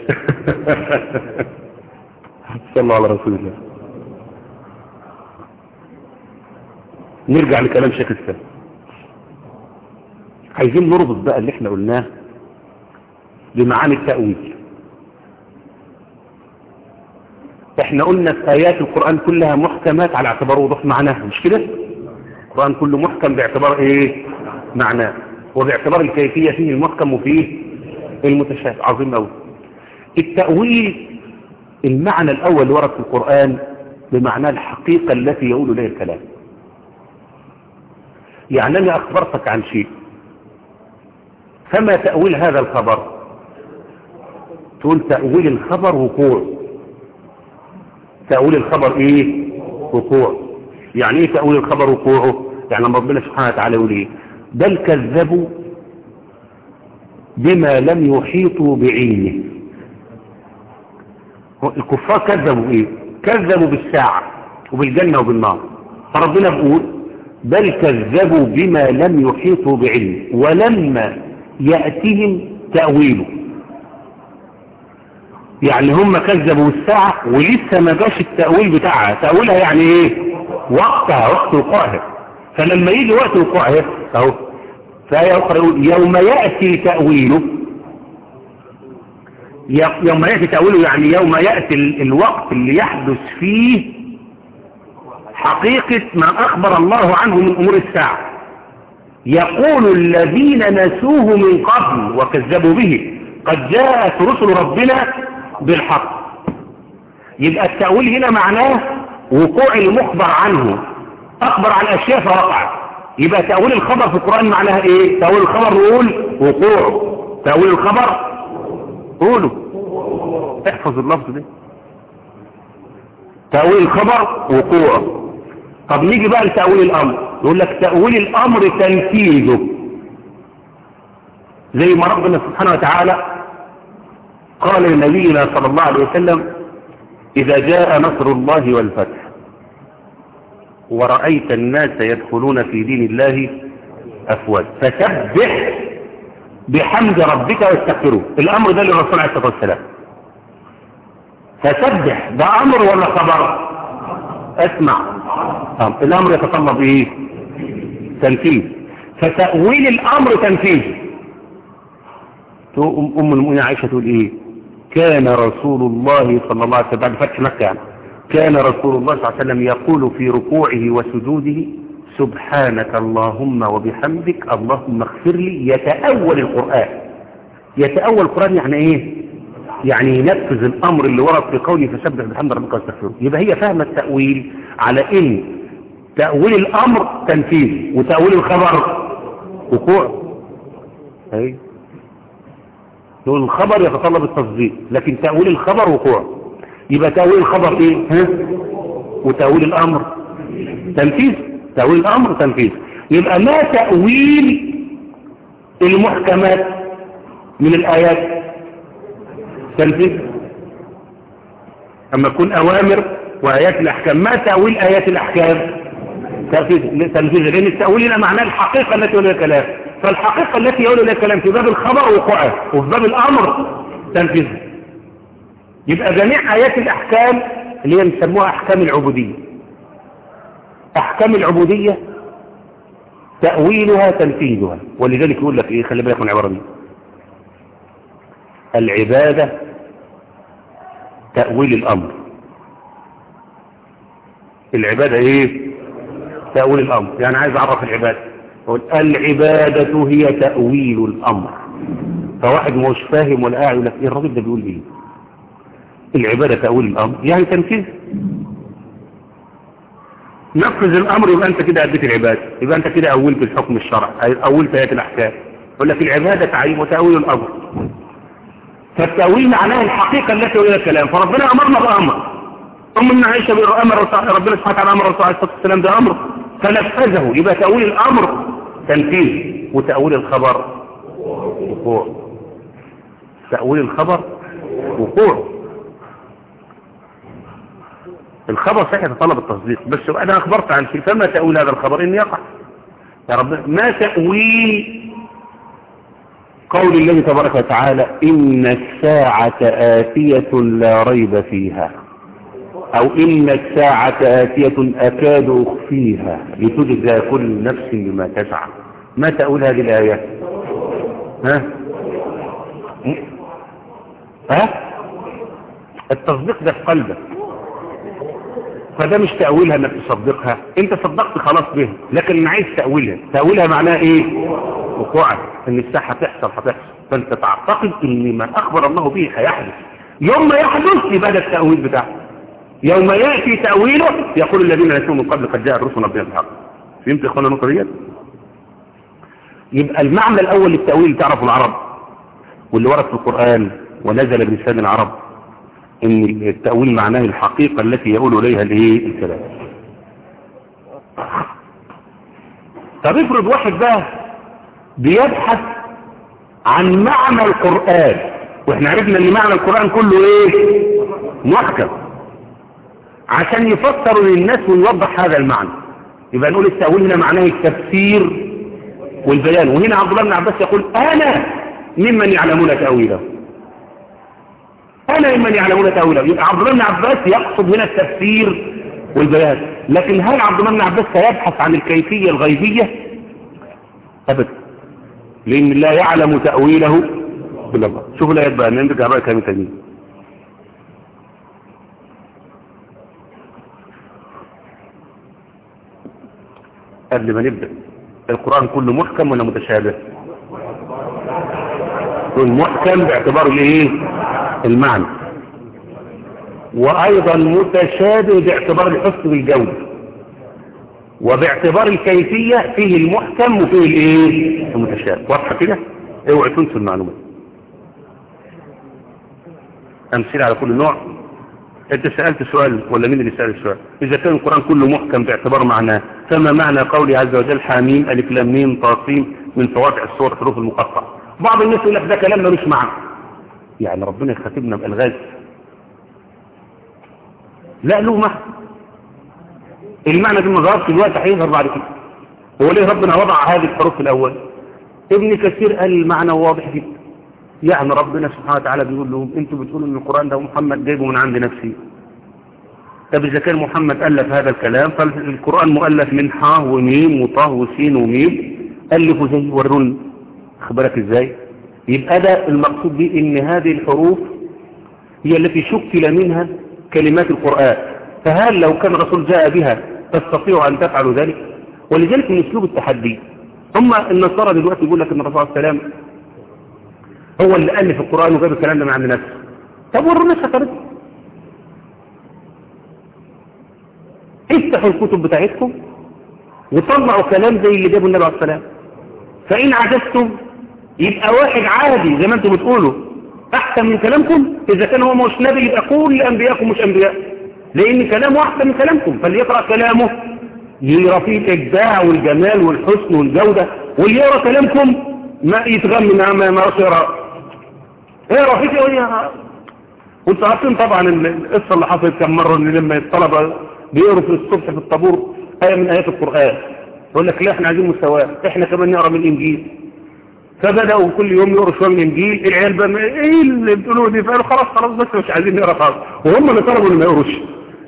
صلى على رسول الله. نرجع لكلام شيخ السلام. عايزين نربط بقى اللي إحنا قلناه بمعاني التأويل. إحنا قلنا في آيات القرآن كلها محكمات على اعتبار وضوح معناها مش كده؟ القرآن كله محكم باعتبار إيه؟ معناه. وباعتبار الكيفية فيه المحكم وفيه المتشابه. عظيم قوي التأويل المعنى الأول ورد في القرآن بمعنى الحقيقة التي يقول إليها الكلام. يعني أنا أخبرتك عن شيء. فما تأويل هذا الخبر؟ تقول تأويل الخبر وقوع. تأويل الخبر إيه؟ وقوع. يعني إيه تأويل الخبر وقوعه؟ يعني ربنا سبحانه وتعالى يقول إيه؟ بل كذبوا بما لم يحيطوا بعلمه. الكفار كذبوا إيه؟ كذبوا بالساعة وبالجنة وبالنار. فربنا بيقول بل كذبوا بما لم يحيطوا بعلمه. ولما يأتيهم تأويله. يعني هم كذبوا بالساعة ولسه ما جاش التأويل بتاعها. تأويلها يعني إيه؟ وقتها وقت وقوعها فلما يجي وقت وقوعها أهو فآية أخرى يقول يوم يأتي تأويله. يوم يأتي تأويله يعني يوم يأتي الوقت اللي يحدث فيه حقيقة ما أخبر الله عنه من أمور الساعة. يقول الذين نسوه من قبل وكذبوا به قد جاءت رسل ربنا بالحق. يبقى التأويل هنا معناه وقوع المخبر عنه. أخبر عن أشياء فوقعت. يبقى تأويل الخبر في القرآن معناها إيه؟ تأويل الخبر نقول وقوع. تأويل الخبر قولوا احفظ اللفظ ده. تأويل الخبر وقوع. طب نيجي بقى لتأويل الأمر. يقول لك تأويل الأمر تنفيذه. زي ما ربنا سبحانه وتعالى قال لنبينا صلى الله عليه وسلم إذا جاء نصر الله والفتح ورأيت الناس يدخلون في دين الله أفواج. فسبح بحمد ربك واستغفره. الأمر ده للرسول عليه الصلاة والسلام. فسبح ده أمر ولا خبر؟ اسمع. الأمر يتطلب إيه؟ تنفيذ. فتأويل الأمر تنفيذ. أم المؤمنين عائشة تقول إيه؟ كان رسول الله صلى الله عليه وسلم بعد فتح مكة يعني. كان رسول الله صلى الله عليه وسلم يقول في ركوعه وسجوده سبحانك اللهم وبحمدك اللهم اغفر لي. يتأول القرآن. يتأول القرآن يعني إيه؟ يعني ينفذ الأمر اللي ورد في قوله فسبح بحمد ربك واستغفره. يبقى هي فاهمة التأويل على إن تأويل الأمر تنفيذ وتأويل الخبر وقوع. أي. يقول الخبر يتطلب التصديق لكن تأويل الخبر وقوع. يبقى تأويل الخبر إيه؟ ها؟ وتأويل الأمر تنفيذ. تأويل الأمر تنفيذ. يبقى ما تأويل المحكمات من الآيات؟ تنفيذ أما تكون أوامر وآيات الأحكام. ما تأويل آيات الأحكام؟ تنفيذ لأن التأويل هنا معناه الحقيقة التي يقول الكلام فالحقيقة التي يقول الكلام في باب الخبر وقوعه وفي باب الأمر تنفيذ. يبقى جميع آيات الأحكام اللي هي أحكام العبودية. أحكام العبودية تأويلها تنفيذها. ولذلك يقول لك إيه؟ خلي بالك من العبارة دي. العبادة تأويل الأمر. العبادة إيه؟ تأويل الأمر. يعني عايز أعرف العبادة. يقول العبادة هي تأويل الأمر. فواحد مش فاهم ولا قاعد يقول لك إيه الراجل ده بيقول إيه؟ العبادة تأويل الأمر. يعني تنفيذ. نفذ الأمر يبقى أنت كده أديت العبادة. يبقى أنت كده أولت الحكم الشرعي أولت آيات الأحكام. يقول لك العبادة تعيين وتأويل الأمر. فالتأويل معناه الحقيقة التي يقول الكلام. فربنا أمرنا بأمر. أم من عائشة أمر ربنا سبحانه وتعالى أمر الرسول عليه الصلاة والسلام بأمر فنفذه. يبقى تأويل الأمر تنفيذ وتأويل الخبر وقوع. تأويل الخبر وقوع. الخبر صحيح يتطلب التصديق بس أنا أخبرت عن شيء فما تأويل هذا الخبر؟ إن يقع يا رب ما تأويل قول الله تبارك وتعالى إن الساعة آتية لا ريب فيها. أو إن الساعة آتية أكاد أخفيها. لتجزى كل نفس بما تسعى. ما تقول هذه الآية؟ ها؟ ها؟ التصديق ده في قلبك. فده مش تأويلها إنك تصدقها. أنت صدقت خلاص بها لكن أنا عايز تأويلها. تأويلها معناها إيه؟ وقوعا إن الساعة هتحصل هتحصل. فأنت تعتقد إن ما أخبر الله به هيحدث. يوم ما يحدث يبقى ده التأويل بتاعه. يوم يأتي تأويله يقول الذين نسوا من قبل قد جاء الرسل ربنا بالحق. فهمت يا اخوانا النقطة ديت؟ يبقى المعنى الأول للتأويل تعرفه العرب واللي ورد في القرآن ونزل بلسان العرب. إن التأويل معناه الحقيقة التي يقول إليها الإيه؟ الكلام. طب افرض واحد بقى بيبحث عن معنى القرآن وإحنا عرفنا إن معنى القرآن كله إيه؟ محكم. عشان يفسر للناس ويوضح هذا المعنى. يبقى نقول التأويل هنا معناه التفسير والبيان. وهنا عبد الله بن عباس يقول أنا ممن يعلمون تأويله. أنا ممن يعلمون تأويله. يبقى عبد الله بن عباس يقصد هنا التفسير والبيان. لكن هل عبد الله بن عباس سيبحث عن الكيفية الغيبية؟ ابدا. لأن لا يعلم تأويله إلا الله. شوفوا لا يبقى نرجع بقى كلام تاني قبل ما نبدأ القرآن كله محكم ولا متشابه؟ محكم باعتبار الايه المعنى. وأيضا متشابه باعتبار الحسن والجودة وباعتبار الكيفية فيه المحكم وفيه الإيه؟ المتشابه. واضحة كده؟ اوعوا تنسوا المعلومات أمثلة على كل نوع. أنت سألت سؤال ولا مين اللي سأل السؤال؟ إذا كان القرآن كله محكم باعتبار معناه فما معنى قوله عز وجل حاميم ألف لام ميم طاسيم من فواتح الصور حروف المقطعة؟ بعض الناس يقول لك ده كلام ملوش معنى. يعني ربنا يخاطبنا بالغاز لا له معنى. المعنى ده ما ظهرش دلوقتي هيظهر بعد كده. هو ليه ربنا وضع هذه الحروف الأول؟ ابن كثير قال المعنى واضح جدا. يعني ربنا سبحانه وتعالى بيقول لهم أنتوا بتقولوا إن القرآن ده محمد جايبه من عند نفسي. طب إذا كان محمد ألف هذا الكلام فالقرآن مؤلف من حا وميم وطه وسين وميم. الفوا زي وروني أخبرك إزاي؟ يبقى ده المقصود به إن هذه الحروف هي التي شكل منها كلمات القرآن. فهل لو كان الرسول جاء بها تستطيع أن تفعلوا ذلك؟ ولذلك من أسلوب التحدي. هم النصارى دلوقتي يقول لك إن الرسول عليه السلام هو اللي ألف القرآن وجاب الكلام ده من عند نفسه طب ورونا شكرته افتحوا الكتب بتاعتكم وطلعوا كلام زي اللي جابه النبي عليه السلام فإن عجزتم يبقى واحد عادي زي ما أنتم بتقولوا. أحسن من كلامكم إذا كان هو مش نبي يبقى كل أنبياءكم مش أنبياء. لأن كلامه أحسن من كلامكم. فليقرأ كلامه. يرى فيه الإبداع والجمال والحسن والجودة. واللي يقرأ كلامكم ما يتغم ما ما يقرأ اقرا فيك إيه وانتوا عارفين طبعا القصة اللي حصلت كم مرة إن لما الطلبة بيقروا في الصبح في الطابور آية من آيات القرآن. يقول لك لا إحنا عايزين مساواه إحنا كمان نقرأ من الإنجيل. فبدأوا كل يوم يقروا شوية من الانجيل العيال بقى إيه اللي بتقولوه دي؟ فقالوا خلاص خلاص بس مش عايزين نقرأ خالص. وهم اللي طلبوا اللي ما يقروش.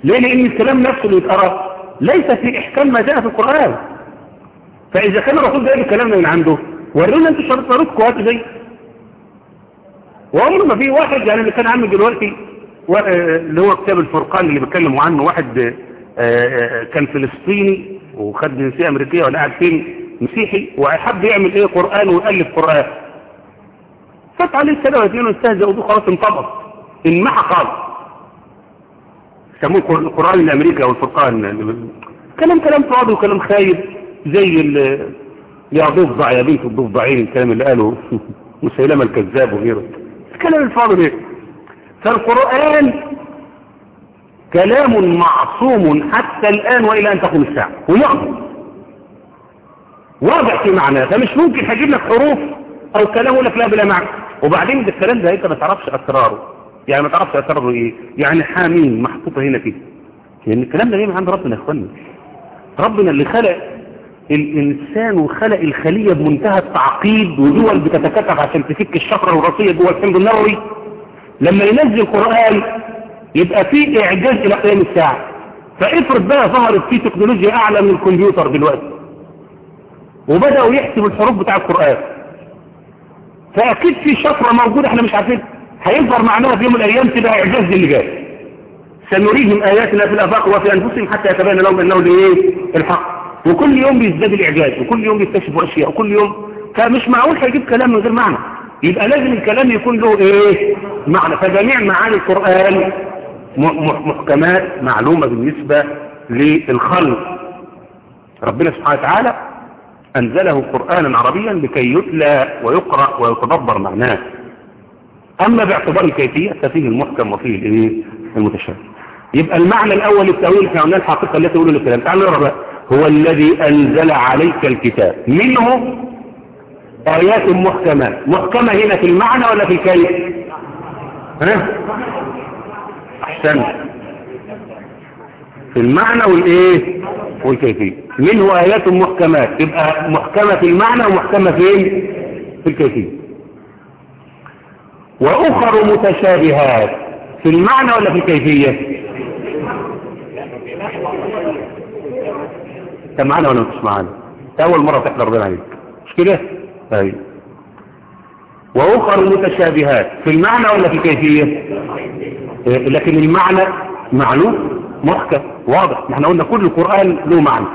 ليه؟ لأن الكلام نفسه اللي يتقرا ليس في إحكام ما جاء في القرآن. فإذا كان الرسول جايب الكلام من عنده ورونا أنتوا شرطتكم هات زي. وعمر ما في واحد يعني اللي كان عامل دلوقتي اللي هو كتاب الفرقان اللي بيتكلموا عنه واحد كان فلسطيني وخد جنسية أمريكية ولا قاعد فين؟ مسيحي وحب يعمل إيه؟ قرآن ويألف قرآن. فات عليه سنه واثنين واستهزأوا بيه خلاص انطبق. انمحى خالص. سموه القرآن الأمريكي أو الفرقان. كلام كلام فاضي وكلام خايب. زي يا ضفدع يا بنت الضفدعين الكلام اللي قاله. مسيلمة الكذاب وغيره. الكلام الفاضل إيه فالقرآن كلام معصوم حتى الآن وإلى أن تقوم الساعة. ويقضي. واضح في معناه فمش ممكن هجيب لك حروف أو كلام لك لا بلا معنى. وبعدين ده الكلام ده انت ما تعرفش أسراره. يعني ما تعرفش أسراره إيه. يعني حامين محطوطة هنا كده لأن الكلام ده جاي من عند ربنا يا إخوانا ربنا اللي خلق الإنسان وخلق الخلية بمنتهى التعقيد ودول بتتكتف عشان تفك الشفرة الوراثية جوه الحمض النووي. لما ينزل قرآن يبقى فيه إعجاز إلى قيام الساعة. فافرض بقى ظهرت فيه تكنولوجيا أعلى من الكمبيوتر دلوقتي. وبدأوا يحسبوا الحروف بتاع القرآن. فأكيد في شفرة موجودة إحنا مش عارفين هيظهر معناها في يوم من الأيام تبقى إعجاز اللي جاي سنريهم آياتنا في الآفاق وفي أنفسهم حتى يتبين لهم أنه لإيه؟ الحق. وكل يوم بيزداد الإعجاز وكل يوم بيكتشفوا أشياء وكل يوم فمش معقول هيجيب كلام من غير معنى. يبقى لازم الكلام يكون له إيه؟ معنى. فجميع معاني القرآن محكمات معلومة بالنسبة للخلق. ربنا سبحانه وتعالى أنزله قرآنا عربيا لكي يتلى ويقرأ ويتدبر معناه. أما باعتبار الكيفية ففيه المحكم وفيه الإيه؟ المتشابه. يبقى المعنى الأول التأويل إحنا قلنا الحقيقة التي تقول الكلام تعال نقرأ بقى. هو الذي أنزل عليك الكتاب. منه آيات محكمات محكمة هنا في المعنى ولا في الكيف؟ ها؟ أحسن في المعنى والإيه؟ والكيفية. منه آيات محكمات. تبقى محكمة في المعنى ومحكمة فين في الكيفية. وأخر متشابهات. في المعنى ولا في الكيفية؟ انت معانا ولا مش معانا؟ أول مرة تحضر ربنا عليك مش كده؟ طيب. وأخر متشابهات. في المعنى ولا في الكيفية؟ لكن المعنى معلوم؟ محكم واضح. إحنا قلنا كل القرآن له معنى.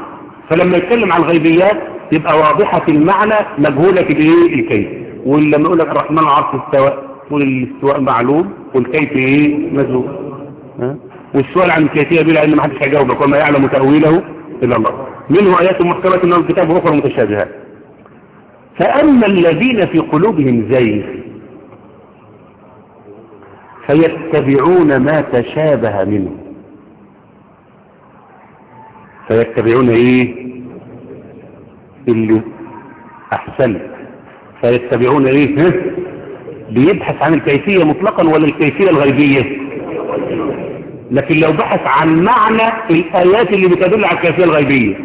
فلما يتكلم عن الغيبيات يبقى واضحة المعنى مجهولة الايه الكيف. ولما يقول لك الرحمن العرش استوى تقول الاستواء معلوم والكيف إيه؟ ها؟ والسؤال عن الكيفية بلا ان ما حدش هيجاوبك وما يعلم تأويله إلا الله. منه آيات محكمة من الكتاب وأخرى متشابهات فأما الذين في قلوبهم زيغ فيتبعون ما تشابه منه. فيتبعون إيه؟ اللي أحسن. فيتبعون إيه؟ ها؟ بيبحث عن الكيفية مطلقا ولا الكيفية الغيبية. لكن لو بحث عن معنى الآيات اللي بتدل على الكيفية الغيبية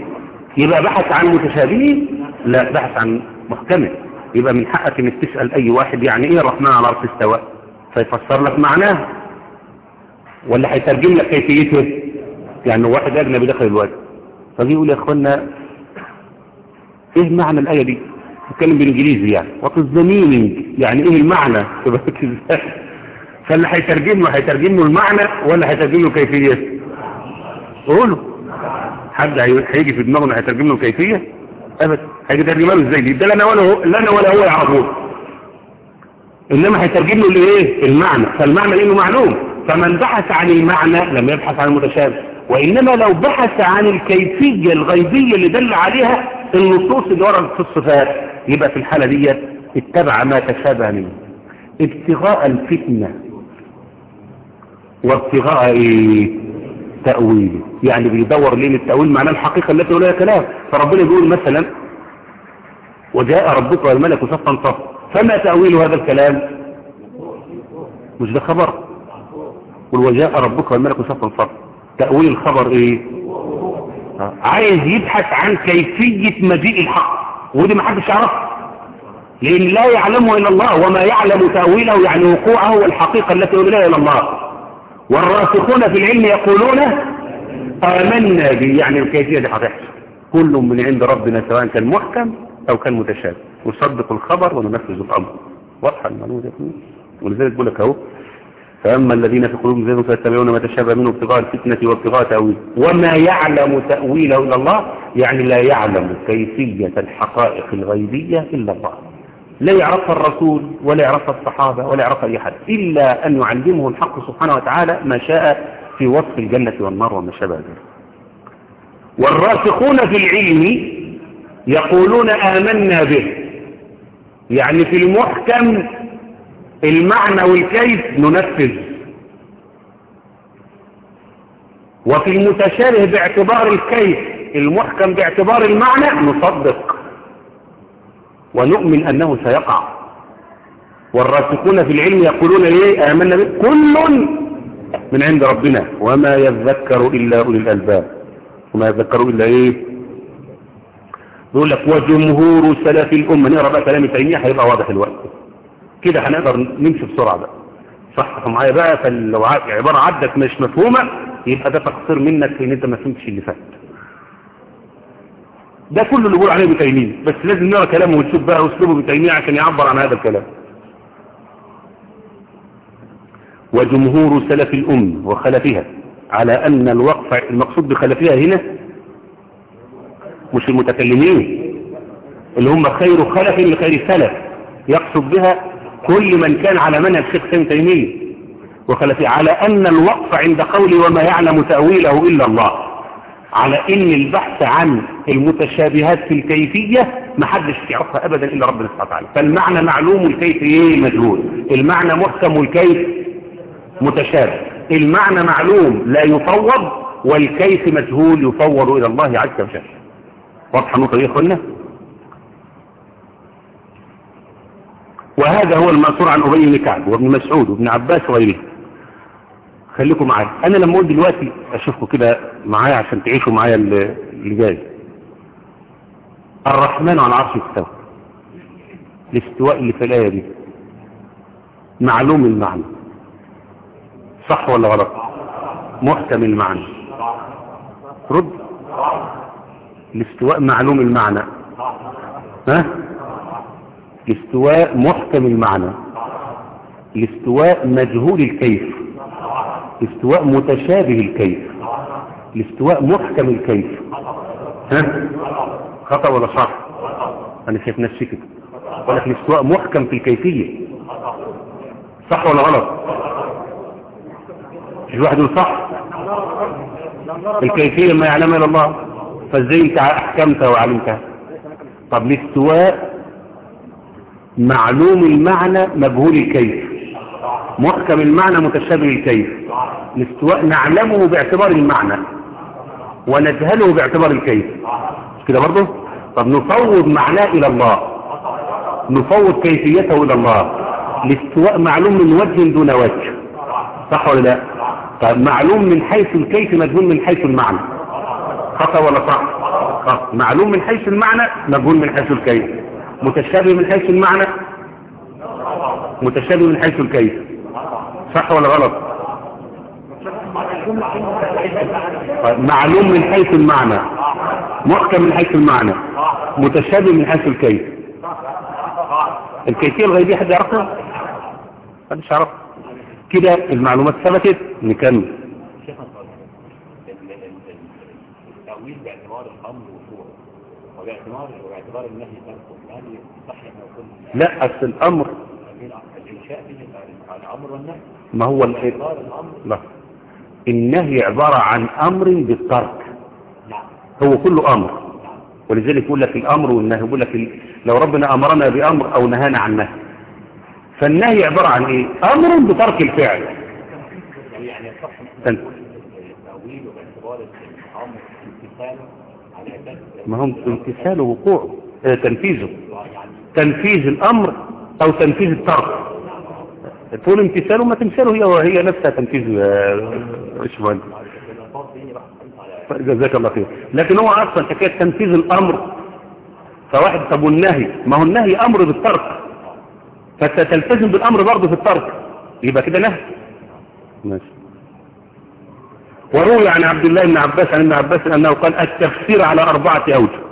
يبقى بحث عن متشابه لا بحث عن محكمة يبقى من حقك إنك تسأل أي واحد يعني إيه الرحمن على العرش استوى فيفسر لك معناه. ولا هيترجم لك كيفيته؟ يعني واحد أجنبي دخل الوقت فجي يقول يا أخوانا إيه معنى الآية دي؟ بتكلم بالإنجليزي يعني. what is the يعني إيه المعنى؟ فاللي هيترجم له هيترجم له المعنى ولا هيترجم له كيفيه قولوا حد هيجي في دماغه هيترجم له كيفيه أبدا. هيترجمها له إزاي؟ دي ده لا أنا ولا هو لا أنا ولا هو يعرفوه إنما هيترجم له الايه المعنى. فالمعنى لأنه معلوم. فمن بحث عن المعنى لم يبحث عن المتشابه. وإنما لو بحث عن الكيفية الغيبية اللي دل عليها النصوص اللي وردت في الصفات. يبقى في الحالة دي اتبع ما تشابه منه. ابتغاء الفتنة وابتغاء إيه تأويله يعني بيدور لين التأويل معناه الحقيقة التي يقولها كلام. فربنا يقول مثلا وجاء ربك والملك صفا صفا. فما تأويل هذا الكلام؟ مش ده خبر. قل وجاء ربك والملك صفا صفا. تأويل الخبر إيه؟ عايز يبحث عن كيفية مجيء الحق. ودي ما حدش يعرفها. لأن لا يعلمه إلا الله وما يعلم تأويله يعني وقوعه والحقيقة التي يوليها إلى الله. والراسخون في العلم يقولون آمنا به. يعني الكيفية دي هتحصل كل من عند ربنا سواء كان محكم أو كان متشابه. نصدق الخبر وننفذ الأمر. واضحه المعلومة دي ولذلك بقول لك أهو فأما الذين في قلوبهم زيغ فيتبعون ما تشابه منه ابتغاء الفتنة وابتغاء تأويله. وما يعلم تأويله إلا الله يعني لا يعلم كيفية الحقائق الغيبية إلا الله. لا يعرفها الرسول ولا يعرفها الصحابة ولا يعرفها أي حد إلا أن يعلمه الحق سبحانه وتعالى ما شاء في وصف الجنة والنار وما شابه ذلك. والراسخون في العلم يقولون آمنا به يعني في المحكم المعنى والكيف ننفذ. وفي المتشابه باعتبار الكيف المحكم باعتبار المعنى نصدق. ونؤمن أنه سيقع. والراسخون في العلم يقولون إيه آمنا به؟ كل من عند ربنا. وما يذكر إلا أولي الألباب. وما يذكروا إلا إيه؟ يقول لك وجمهور سلف الأمة. نقرأ بقى كلام تيمية هيبقى واضح الوقت كده هنقدر نمشي بسرعة بقى. صححوا معايا بقى؟ فلو عبارة عدت مش مفهومة يبقى ده تقصير منك إن أنت ما فهمتش اللي فات. ده كله اللي بيقول عليه ابن بس لازم نقرأ كلامه ونشوف بقى أسلوبه ابن عشان يعبر عن هذا الكلام. وجمهور سلف الأم وخلفها على أن الوقف المقصود بخلفها هنا مش المتكلمين اللي هم خير خلف لخير سلف يقصد بها كل من كان على منهج شيخ ابن تيمية. وخلفه على أن الوقف عند قولي وما يعلم تأويله إلا الله. على إن البحث عن المتشابهات في الكيفية ما حدش يعرفها ابدا إلا ربنا سبحانه وتعالى. فالمعنى معلوم والكيف إيه؟ مجهول. المعنى محكم والكيف متشابه. المعنى معلوم لا يفوض والكيف مجهول يفوض إلى الله عز وجل. النقطة دي يا اخوانا وهذا هو المأثور عن أبي بن كعب وابن مسعود وابن عباس وغيره خليكم معايا أنا لما أقول دلوقتي أشوفكم كده معايا عشان تعيشوا معايا اللي جاي. الرحمن على العرش استوى. الاستواء اللي في الآية دي. معلوم المعنى. صح ولا غلط؟ محكم المعنى. رد. الاستواء معلوم المعنى. ها؟ الاستواء محكم المعنى. الاستواء مجهول الكيف. الاستواء متشابه الكيف. الاستواء محكم الكيف. ها؟ خطأ ولا صح؟ أنا شايف نفسي كده. ولكن الاستواء محكم في الكيفية. صح ولا غلط؟ مش واحد يقول صح. الكيفية ما يعلمها إلا الله. فإزاي أنت أحكمتها وعلمتها؟ طب الاستواء معلوم المعنى مجهول الكيف. محكم المعنى متشابه الكيف. الاستواء نعلمه باعتبار المعنى. ونجهله باعتبار الكيف. مش كده برضه؟ طب نفوض معناه إلى الله. نفوض كيفيته إلى الله. الاستواء معلوم من وجه دون وجه. صح ولا لا؟ طب معلوم من حيث الكيف مجهول من حيث المعنى. خطأ ولا صح؟ معلوم من حيث المعنى مجهول من حيث الكيف. متشابه من حيث المعنى؟ متشابه من حيث الكيف. صح ولا غلط؟ معلوم من حيث المعنى. محكم من حيث المعنى. متشابه من حيث الكيف. الكيفية الغيبية حد يعرفها؟ محدش يعرفها. كده المعلومات ثبتت. نكمل. التأويل باعتبار الأمر وقوع وباعتبار وباعتبار النهي تركه هل صح أن يكون لا أصل الأمر. ما هو الأمر لا. النهي عبارة عن أمر بالترك. هو كله أمر. ولذلك يقول لك الأمر والنهي. يقول لك لو ربنا أمرنا بأمر أو نهانا عن نهي. فالنهي عبارة عن إيه؟ أمر بترك الفعل. ما هم امتثاله وقوعه آه، تنفيذه. تنفيذ الأمر أو تنفيذ الترك تقول امتثاله ما تمثاله هي وهي نفسها تنفيذ راح تحط على جزاك الله خير. لكن هو أصلا حكاية تنفيذ الأمر. فواحد طب والنهي؟ ما هو النهي أمر بالترك فانت تلتزم بالأمر برضه في الترك يبقى كده نهي. ماشي. وروي عن عبد الله بن عباس عن ابن عباس أنه قال التفسير على أربعة أوجه.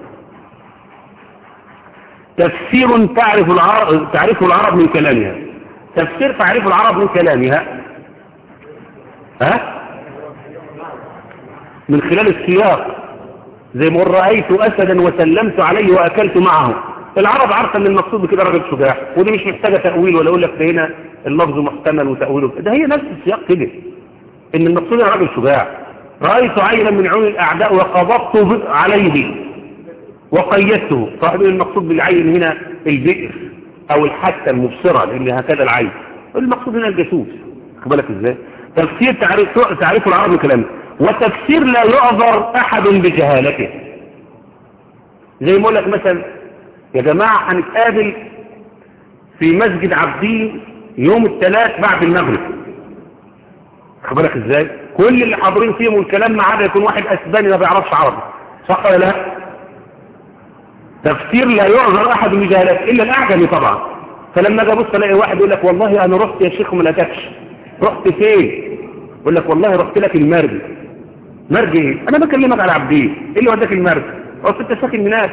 تفسير تعرف العرب تعرفه العرب من كلامها. تفسير تعرف العرب من كلامها. ها؟ من خلال السياق. زي ما رأيت أسدا وسلمت عليه وأكلت معه. العرب عارفة إن المقصود بكده راجل شجاع ودي مش محتاجة تأويل ولا أقول لك ده هنا اللفظ محتمل وتأويله. ده هي نفس السياق كده إن المقصود راجل شجاع رأيت عينا من عيون الأعداء وقبضت عليه. وقيدته صاحب المقصود بالعين هنا البئر أو الحتة المبصرة لأن هكذا العين. المقصود هنا الجاسوس. بالك إزاي؟ تفسير تعريف تعريف العرب كلامه وتفسير لا يعذر أحد بجهالته. زي ما أقول لك مثلا يا جماعة هنتقابل في مسجد عبدين يوم الثلاث بعد المغرب. خد بالك إزاي؟ كل اللي حاضرين فيهم والكلام ما عدا يكون واحد أسباني ما بيعرفش عربي. صح ولا لا؟ تفسير لا يعذر أحد بجهالته إلا الأعجمي طبعا. فلما أجي ابص الاقي واحد يقول لك والله أنا رحت يا شيخ وما لقيتكش. رحت فين؟ يقول لك والله رحت لك المرج. مرج إيه؟ أنا بكلمك على عبدين إيه اللي وداك المرج؟ قلت أنت ساكن هناك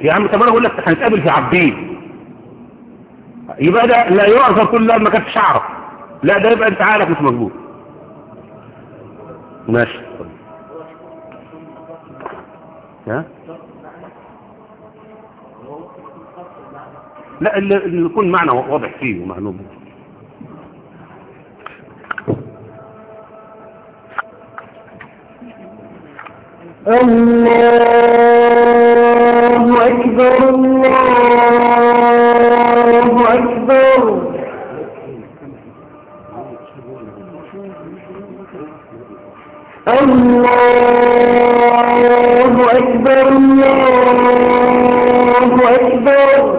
يا عم طب أنا أقول لك هنتقابل في عبدين يبقى ده لا يعذر كل ما كانتش أعرف. لا ده يبقى أنت عارف مش مظبوط. ماشي. ها؟ لا اللي يكون معنى واضح فيه ومعلوم. الله أكبر الله أكبر. الله أكبر الله أكبر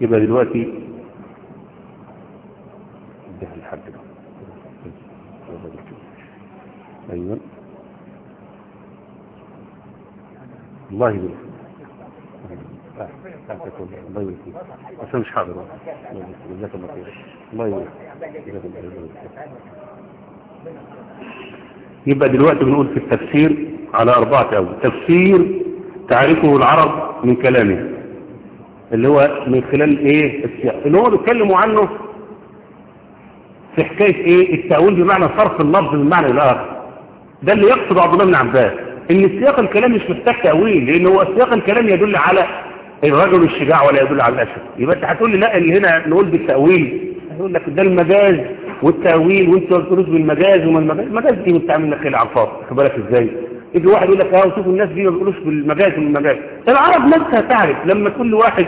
يبقى دلوقتي ده. أيوه. الله يبارك الله يبارك فيك. بس مش حاضر. الله يبارك. يبقى دلوقتي بنقول في التفسير على أربعة أول. تفسير تعرفه العرب من كلامه. اللي هو من خلال إيه؟ السياق. اللي هو بيتكلموا عنه في حكاية إيه؟ التأويل بمعنى صرف اللفظ من معنى الآخر. ده اللي يقصد عبد الله بن عباس إن سياق الكلام مش محتاج تأويل لأن هو سياق الكلام يدل على الرجل الشجاع ولا يدل على الأسد. يبقى أنت هتقول لي لا اللي هنا نقول بالتأويل. هيقول لك ده المجاز والتأويل وأنت بتقولوش بالمجاز وما المجاز. المجاز دي بتعمل لك الفاضي خد بالك إزاي؟ يجي واحد يقول لك آه شوفوا الناس دي ما بيقولوش بالمجاز والمجاز العرب نفسها تعرف لما كل واحد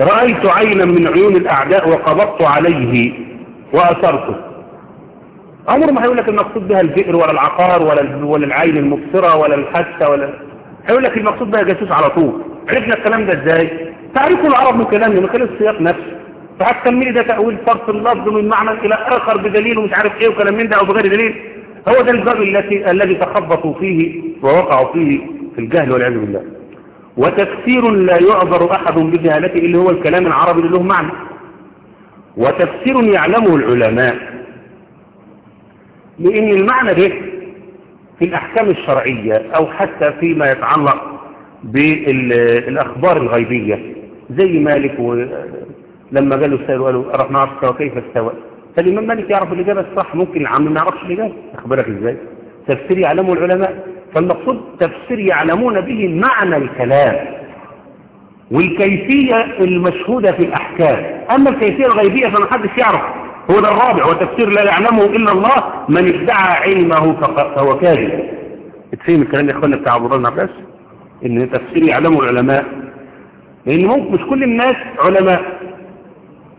رأيت عينا من عيون الأعداء وقبضت عليه وأثرته. عمره ما هيقول لك المقصود بها البئر ولا العقار ولا ولا العين المبصرة ولا الحاسة ولا هيقول لك المقصود بها جاسوس على طول. عرفنا الكلام ده إزاي؟ تعرفوا العرب من كلامه من خلال السياق نفسه. فهتكملي ده تأويل صرف اللفظ من معنى إلى آخر بدليل ومش عارف إيه وكلام من ده أو بغير دليل. هو ده الباب الذي تخبطوا فيه ووقعوا فيه في الجهل والعياذ بالله وتفسير لا يعذر أحد بجهالته اللي هو الكلام العربي اللي له معنى وتفسير يعلمه العلماء لأن المعنى ده في الأحكام الشرعية أو حتى فيما يتعلق بالأخبار الغيبية زي مالك. لما قالوا السائل وقالوا الرحمن عرف استوى كيف استوى فالإمام مالك يعرف الإجابة الصح ممكن العام ما يعرفش الإجابة. أخبرك إزاي؟ تفسير يعلمه العلماء. فالمقصود تفسير يعلمون به معنى الكلام والكيفية المشهودة في الأحكام. أما الكيفية الغيبية فما حدش يعرف. هو ده الرابع وتفسير لا يعلمه إلا الله. من ادعى علمه فهو كاذب. تفهم الكلام يا اخوانا بتاع عبد الله عباس إن تفسير يعلمه العلماء. لأن ممكن مش كل الناس علماء.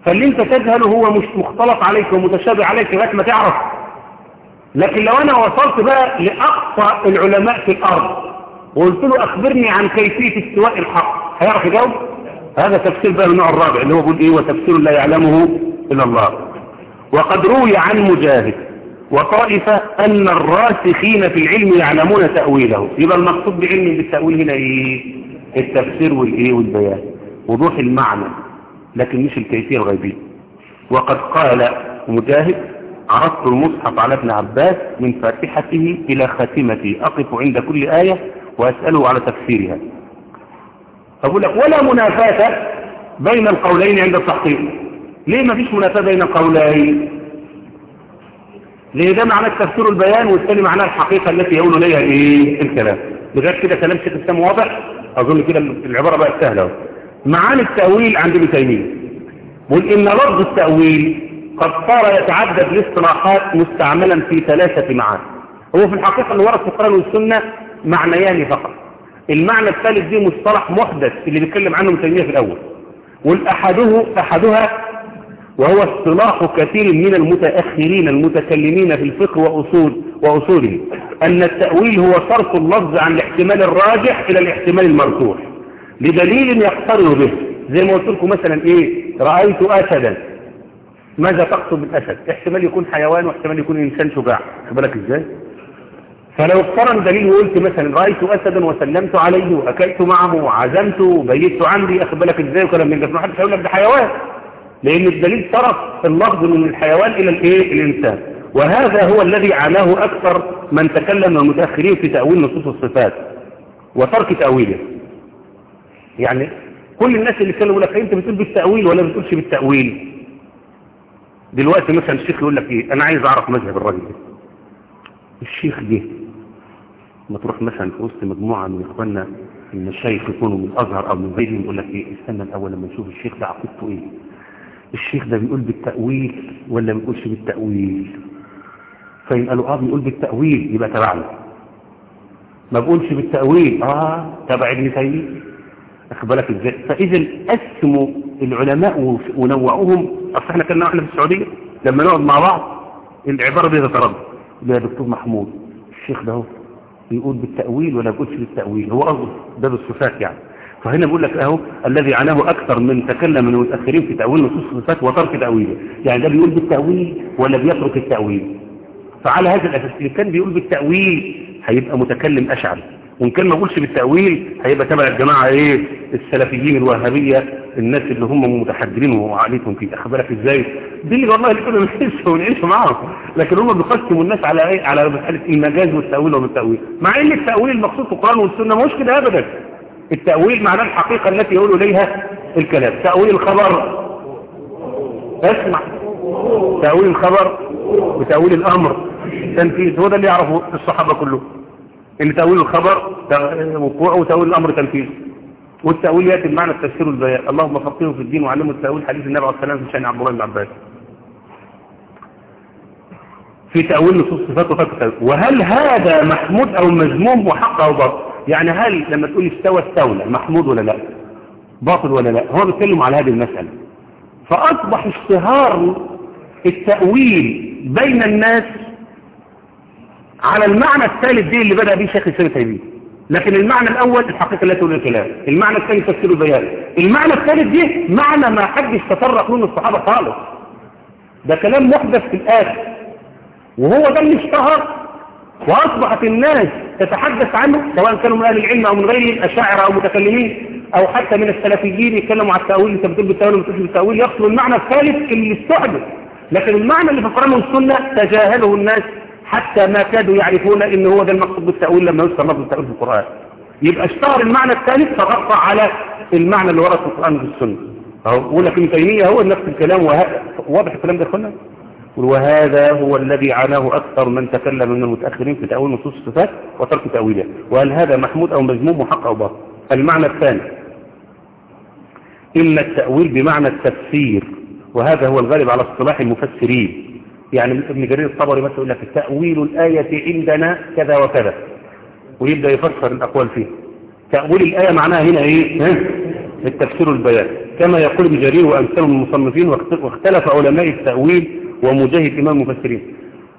فاللي انت تجهله هو مش مختلط عليك ومتشابه عليك لغاية ما تعرف. لكن لو أنا وصلت بقى لأقصى العلماء في الأرض وقلت له أخبرني عن كيفية استواء الحق هيعرف يجاوب؟ هذا تفسير بقى النوع الرابع اللي هو بيقول إيه؟ وتفسير لا يعلمه إلا الله. وقد روي عن مجاهد وطائفة أن الراسخين في العلم يعلمون تأويله. يبقى المقصود بعلم بالتأويل هنا إيه؟ التفسير والإيه والبيان. وضوح المعنى. لكن مش الكيفية الغيبية. وقد قال مجاهد عرضت المصحف على ابن عباس من فاتحته إلى خاتمته أقف عند كل آية وأسأله على تفسيرها. أقول لك ولا منافاة بين القولين عند التحقيق. ليه ما فيش منافاة بين القولين؟ ليه ده معناه التفسير البيان والثاني معناه الحقيقة التي يقول إليها. إيه الكلام؟ بغير كده كلام شيخ الإسلام واضح؟ أظن كده العبارة بقت سهلة أهو. معاني التأويل عند ابن تيمية. بيقول إن لفظ التأويل قد صار يتعدد الاصطلاحات مستعملا في ثلاثة معاني. هو في الحقيقة اللي ورد في القرآن والسنة معنيان فقط. المعنى الثالث دي مصطلح محدث اللي بيتكلم عنه ابن تيمية في الأول. والأحده أحدها وهو اصطلاح كثير من المتأخرين المتكلمين في الفقه وأصول وأصوله أن التأويل هو صرف اللفظ عن الاحتمال الراجح إلى الاحتمال المرجوح. لدليل يقترن به. زي ما قلت لكم مثلا إيه؟ رأيت أسدا. ماذا تقصد بالأسد؟ احتمال يكون حيوان واحتمال يكون إنسان شجاع. بالك إزاي؟ فلو اقترن دليل وقلت مثلا رأيت أسدا وسلمت عليه وأكلت معه وعزمته وبيت عندي أخد بالك إزاي؟ وكلام من ده. ما حدش هيقول لك ده حيوان. لأن الدليل صرف اللفظ من الحيوان إلى الإيه؟ الإنسان. وهذا هو الذي عاناه أكثر من تكلم المتأخرين في تأويل نصوص الصفات وترك تأويله. يعني كل الناس اللي كانوا يقول لك انت بتقول بالتأويل ولا بتقولش بالتأويل؟ دلوقتي مثلا الشيخ يقول لك إيه؟ أنا عايز أعرف مذهب الراجل ده. الشيخ جه. ما تروح مثلا في وسط مجموعة من إخواننا المشايخ يكونوا من الأزهر أو من غيرهم يقول لك إيه؟ استنى الأول لما نشوف الشيخ ده عقيدته إيه؟ الشيخ ده بيقول بالتأويل ولا ما بيقولش بالتأويل؟ فإن قالوا آه بيقول بالتأويل يبقى تبعنا. ما بقولش بالتأويل. آه تبع ابن تيمية. بالك إزاي. فاذا قسموا العلماء ونوعوهم. أصل إحنا كنا إحنا في السعودية لما نقعد مع بعض العبارة دي تتردد يا دكتور محمود الشيخ ده بيقول بالتأويل ولا بيقولش بالتأويل؟ هو قصده ده بالصفات يعني. فهنا بقول لك أهو الذي عناه أكثر من تكلم من المتأخرين في تأويل نصوص الصفات وترك تأويله. يعني ده بيقول بالتأويل ولا بيترك التأويل؟ فعلى هذا الأساس اللي كان بيقول بالتأويل هيبقى متكلم أشعري. وإن كان ما قولش بالتأويل هيبقى تبع الجماعة إيه؟ السلفيين الوهابية الناس اللي هم متحجرين وعقليتهم فيه اخبرك إزاي دي اللي والله اللي كنا بنحس ونعيش معاهم. لكن هم بيقسموا الناس على إيه؟ على مسألة المجاز والتأويل وبالتأويل مع إن التأويل المقصود في القرآن والسنة ما كده ابدا. التأويل معناه الحقيقة التي يقول إليها الكلام. تأويل الخبر. اسمع. تأويل الخبر وتأويل الأمر. تنفيذ. هو ده اللي يعرفه الصحابة كلهم. إن تأويل الخبر وقوعه وتأويل الأمر تنفيذ. والتأويل يأتي بمعنى التفسير والبيان. اللهم فقهه في الدين وعلمه التأويل. حديث النبي عليه الصلاة والسلام في شأن عبد الله بن في تأويل نصوص صفات وفات وهل هذا محمود أو مذموم وحق أو باطل؟ يعني هل لما تقول استوى استولى محمود ولا لا؟ باطل ولا لا؟ هو بيتكلم على هذه المسألة. فأصبح اشتهار التأويل بين الناس على المعنى الثالث دي اللي بدأ به شيخ الإسلام تيمية. لكن المعنى الأول الحقيقة لا تقول الكلام. المعنى الثاني تفسير البيان. المعنى الثالث دي معنى ما حدش تطرق له الصحابة خالص. ده كلام محدث في الآخر. وهو ده اللي اشتهر وأصبحت الناس تتحدث عنه سواء كانوا من أهل العلم أو من غيرهم أشاعرة أو متكلمين أو حتى من السلفيين يتكلموا على التأويل. أنت بتقول بالتأويل وبتقول بالتأويل. يقصدوا المعنى الثالث اللي استحدث لكن المعنى اللي في القرآن والسنة تجاهله الناس حتى ما كادوا يعرفون إن هو ده المقصود بالتأويل لما يذكر لفظ التأويل في القرآن. يبقى اشتهر المعنى الثالث فغطى على المعنى اللي ورد في القرآن وفي السنة. أهو. بقول لك ابن تيمية هو نفس الكلام وه... واضح الكلام ده يا إخوانا؟ وهذا هو الذي عاناه أكثر من تكلم من المتأخرين في تأويل نصوص الصفات وترك تأويلها وهل هذا محمود أو مذموم وحق أو باطل؟ المعنى الثاني. إما التأويل بمعنى التفسير. وهذا هو الغالب على اصطلاح المفسرين. يعني ابن جرير الطبري مثلا يقول لك تأويل الآية عندنا كذا وكذا. ويبدأ يفسر الأقوال فيه. تأويل الآية معناها هنا إيه؟ التفسير والبيان كما يقول ابن جرير وأمثال المصنفين واخت- واختلف علماء التأويل ومجاهد إمام المفسرين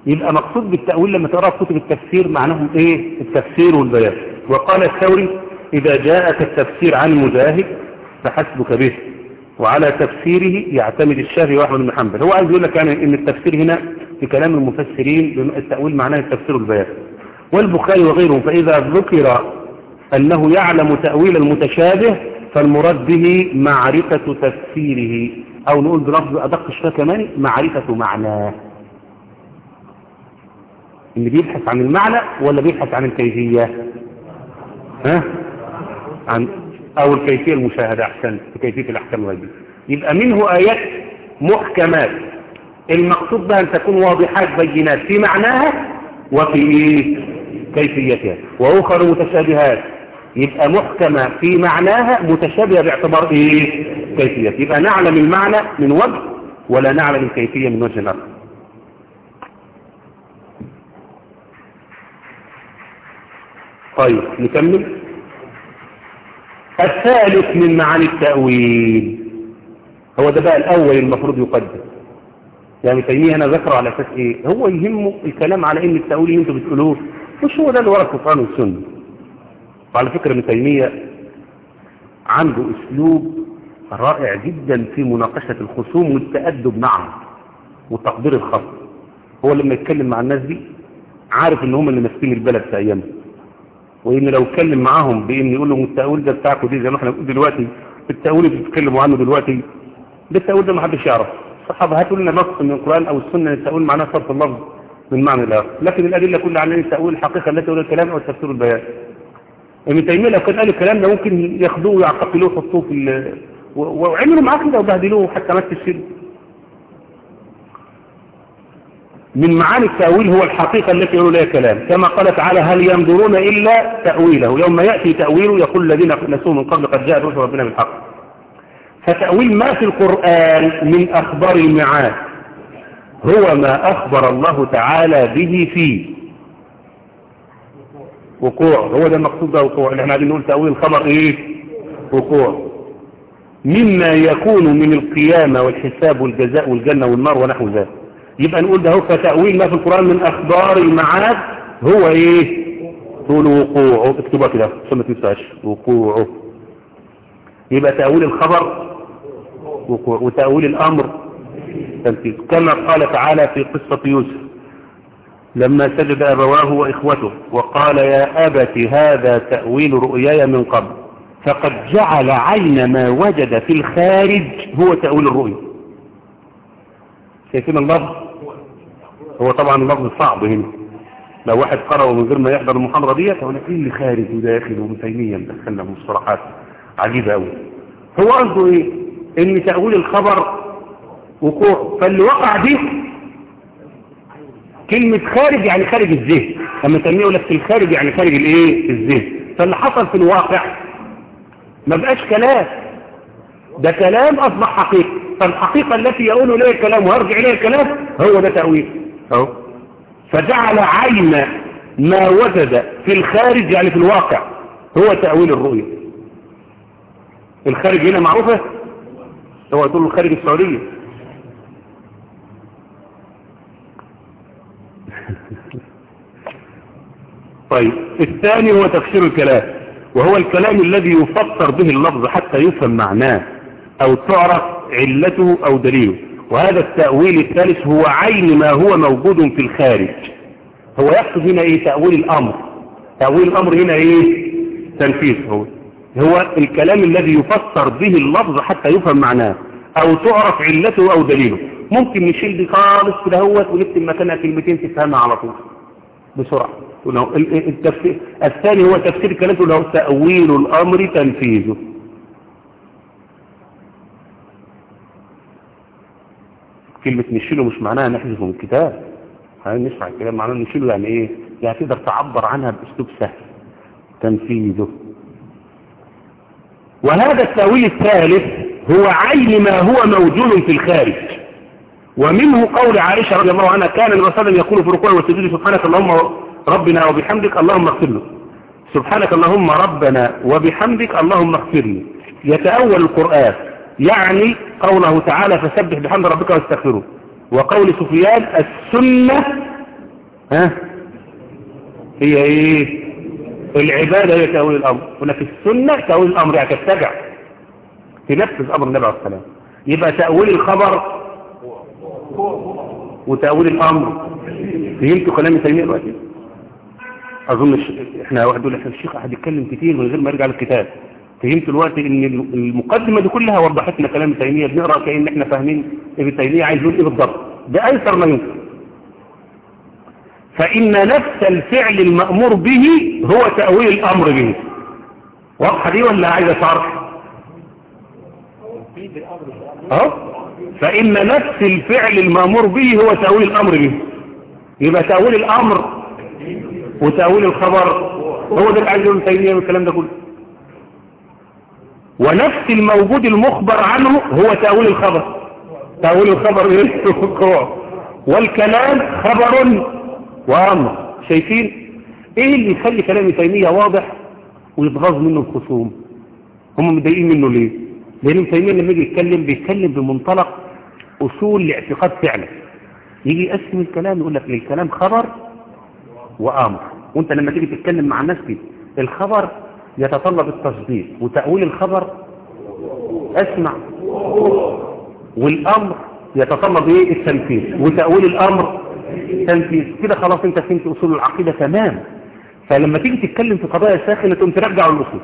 يبقى مقصود بالتأويل لما تقرأ كتب التفسير معناهم إيه؟ التفسير والبيان. وقال الثوري إذا جاءك التفسير عن مجاهد فحسبك به. وعلى تفسيره يعتمد الشافعي وأحمد بن حنبل. هو عايز يقول لك يعني إن التفسير هنا في كلام المفسرين التأويل معناه التفسير والبيان والبخاري وغيرهم فإذا ذكر أنه يعلم تأويل المتشابه فالمراد به معرفة تفسيره. أو نقول بلفظ أدق شوية كمان معرفة معناه. اللي بيبحث عن المعنى ولا بيبحث عن الكيفية؟ ها؟ عن أو الكيفية المشاهدة أحسن في كيفية الأحكام الغيبية. يبقى منه آيات محكمات. المقصود بها أن تكون واضحات بينات في معناها وفي إيه؟ كيفيتها. وأخر متشابهات. يبقى محكمة في معناها متشابهة باعتبار إيه؟ كيفية. يبقى نعلم المعنى من وجه ولا نعلم الكيفية من وجه آخر. طيب نكمل. الثالث من معاني التأويل. هو ده بقى الأول المفروض يقدم. يعني تيمية أنا ذكره على أساس إيه؟ هو يهمه الكلام على إن التأويل اللي أنتوا بتقولوه مش هو ده اللي ورا القرآن والسنة. وعلى فكرة ابن تيمية عنده أسلوب رائع جدا في مناقشة الخصوم والتأدب معهم وتقدير الخصم. هو لما يتكلم مع الناس دي عارف إن هم اللي ماسكين البلد في ايامها وان لو أتكلم معاهم بان يقول لهم التأويل ده بتاعكم دي زي ما إحنا بنقول دلوقتي التأويل اللي بتتكلموا عنه دلوقتي ده التأويل ده ما حدش يعرف الصحابة هاتوا لنا نص من القرآن أو السنة التأويل معناه صرف اللفظ من معنى الآخر. لكن الأدلة كلها عن التأويل الحقيقة التي تقول الكلام أو التفسير البيان. ابن تيمية لو كان قال الكلام ده ممكن ياخدوه ويعتقلوه ويحطوه في وعملوا معاه كده وبهدلوه حتى مات في من معاني التأويل هو الحقيقة التي يقول لها كلام كما قال تعالى هل ينظرون إلا تأويله؟ يوم يأتي تأويله يقول الذين نسوه من قبل قد جاء رسل ربنا بالحق. فتأويل ما في القرآن من أخبار المعاد هو ما أخبر الله تعالى به فيه. وقوع هو ده المقصود ده وقوع. اللي إحنا قاعدين نقول تأويل الخبر إيه؟ وقوع. مما يكون من القيامة والحساب والجزاء والجنة والنار ونحو ذلك. يبقى نقول ده هو فتأويل ما في القرآن من أخبار المعاد هو إيه؟ تقول وقوعه. اكتبها كده عشان ما تنساش وقوعه. يبقى تأويل الخبر وقوع وتأويل الأمر تنفيذ. كما قال تعالى في قصة يوسف لما سجد أبواه وإخوته وقال يا أبت هذا تأويل رؤياي من قبل. فقد جعل عين ما وجد في الخارج هو تأويل الرؤيا. شايفين اللفظ؟ هو طبعا اللفظ صعب هنا. لو واحد قرأه من غير ما يحضر المحاضرة ديت هو إيه اللي خارج وداخل ومتيمية مدخلنا مصطلحات عجيبة قوي هو قصده إيه؟ إن تأويل الخبر وقوع فاللي وقع دي كلمة خارج يعني خارج الذهن. لما يقول لك في الخارج يعني خارج الإيه؟ الذهن. فاللي حصل في الواقع ما بقاش كلام. ده كلام أصبح حقيقة. فالحقيقة التي يقول إليها الكلام ويرجع إليها الكلام هو ده تأويل. فجعل عين ما وجد في الخارج يعني في الواقع هو تأويل الرؤية. الخارج هنا معروفة؟ هو تقول الخارج السعودية. طيب الثاني هو تفسير الكلام وهو الكلام الذي يفسر به اللفظ حتى يفهم معناه أو تعرف علته أو دليله. وهذا التأويل الثالث هو عين ما هو موجود في الخارج. هو يقصد هنا إيه؟ تأويل الأمر. تأويل الأمر هنا إيه؟ تنفيذ. هو هو الكلام الذي يفسر به اللفظ حتى يفهم معناه. أو تعرف علته أو دليله. ممكن نشيل دي خالص كده هو ونكتب مكانها كلمتين تفهمها على طول. بسرعة. التفسير الثاني هو تفسير كلامه له تأويل الأمر تنفيذه. كلمة نشيله مش معناها نحذفه من الكتاب. نسمع الكلام معناه نشيله يعني إيه؟ يعني تقدر تعبر عنها بأسلوب سهل تنفيذه. وهذا التأويل الثالث هو عين ما هو موجود في الخارج. ومنه قول عائشة رضي الله عنها كان النبي صلى يقول في ركوعه وسجوده سبحانك اللهم ربنا وبحمدك اللهم اغفر له. سبحانك اللهم ربنا وبحمدك اللهم اغفر لي يتأول القرآن. يعني قوله تعالى فسبح بحمد ربك واستغفره. وقول سفيان السنة ها؟ هي إيه؟ العبادة هي تأويل الأمر. هناك السنة تأويل الأمر يعني تتبع. تنفذ أمر النبي عليه السلام يبقى تأويل الخبر وتأويل الأمر. فهمتوا كلام تيمية دلوقتي؟ أظن. إحنا واحد يقول لك الشيخ أحد يتكلم كتير من غير ما يرجع للكتاب. فهمت دلوقتي إن المقدمة دي كلها وضحت لنا كلام تيمية بنقرأ كأن إحنا فاهمين ابن تيمية عايز يقول إيه بالضبط. بأيسر ما يمكن. فإن نفس الفعل المأمور به هو تأويل الأمر به. واضحة دي ولا عايزة شرح؟ أهو. فإن نفس الفعل المأمور به هو تأويل الأمر به. يبقى تأويل الأمر وتأويل الخبر. هو ده اللي عايز يقول تيمية والكلام ده كله. ونفس الموجود المخبر عنه هو تأويل الخبر. تأويل الخبر إيه؟ والكلام خبر وأمر. شايفين؟ إيه اللي يخلي كلام تيمية واضح ويتغاظ منه الخصوم؟ هم متضايقين منه ليه؟ لأن ابن تيمية لما يجي يتكلم بيتكلم بمنطلق أصول لاعتقاد فعلا يجي يقسم الكلام يقول لك الكلام خبر وأمر. وأنت لما تيجي تتكلم مع الناس الخبر يتطلب التصديق وتأويل الخبر. اسمع. والأمر يتطلب إيه؟ التنفيذ وتأويل الأمر تنفيذ. كده خلاص أنت فهمت أصول العقيدة تمام. فلما تيجي تتكلم في قضايا ساخنة تقوم ترجع الاصول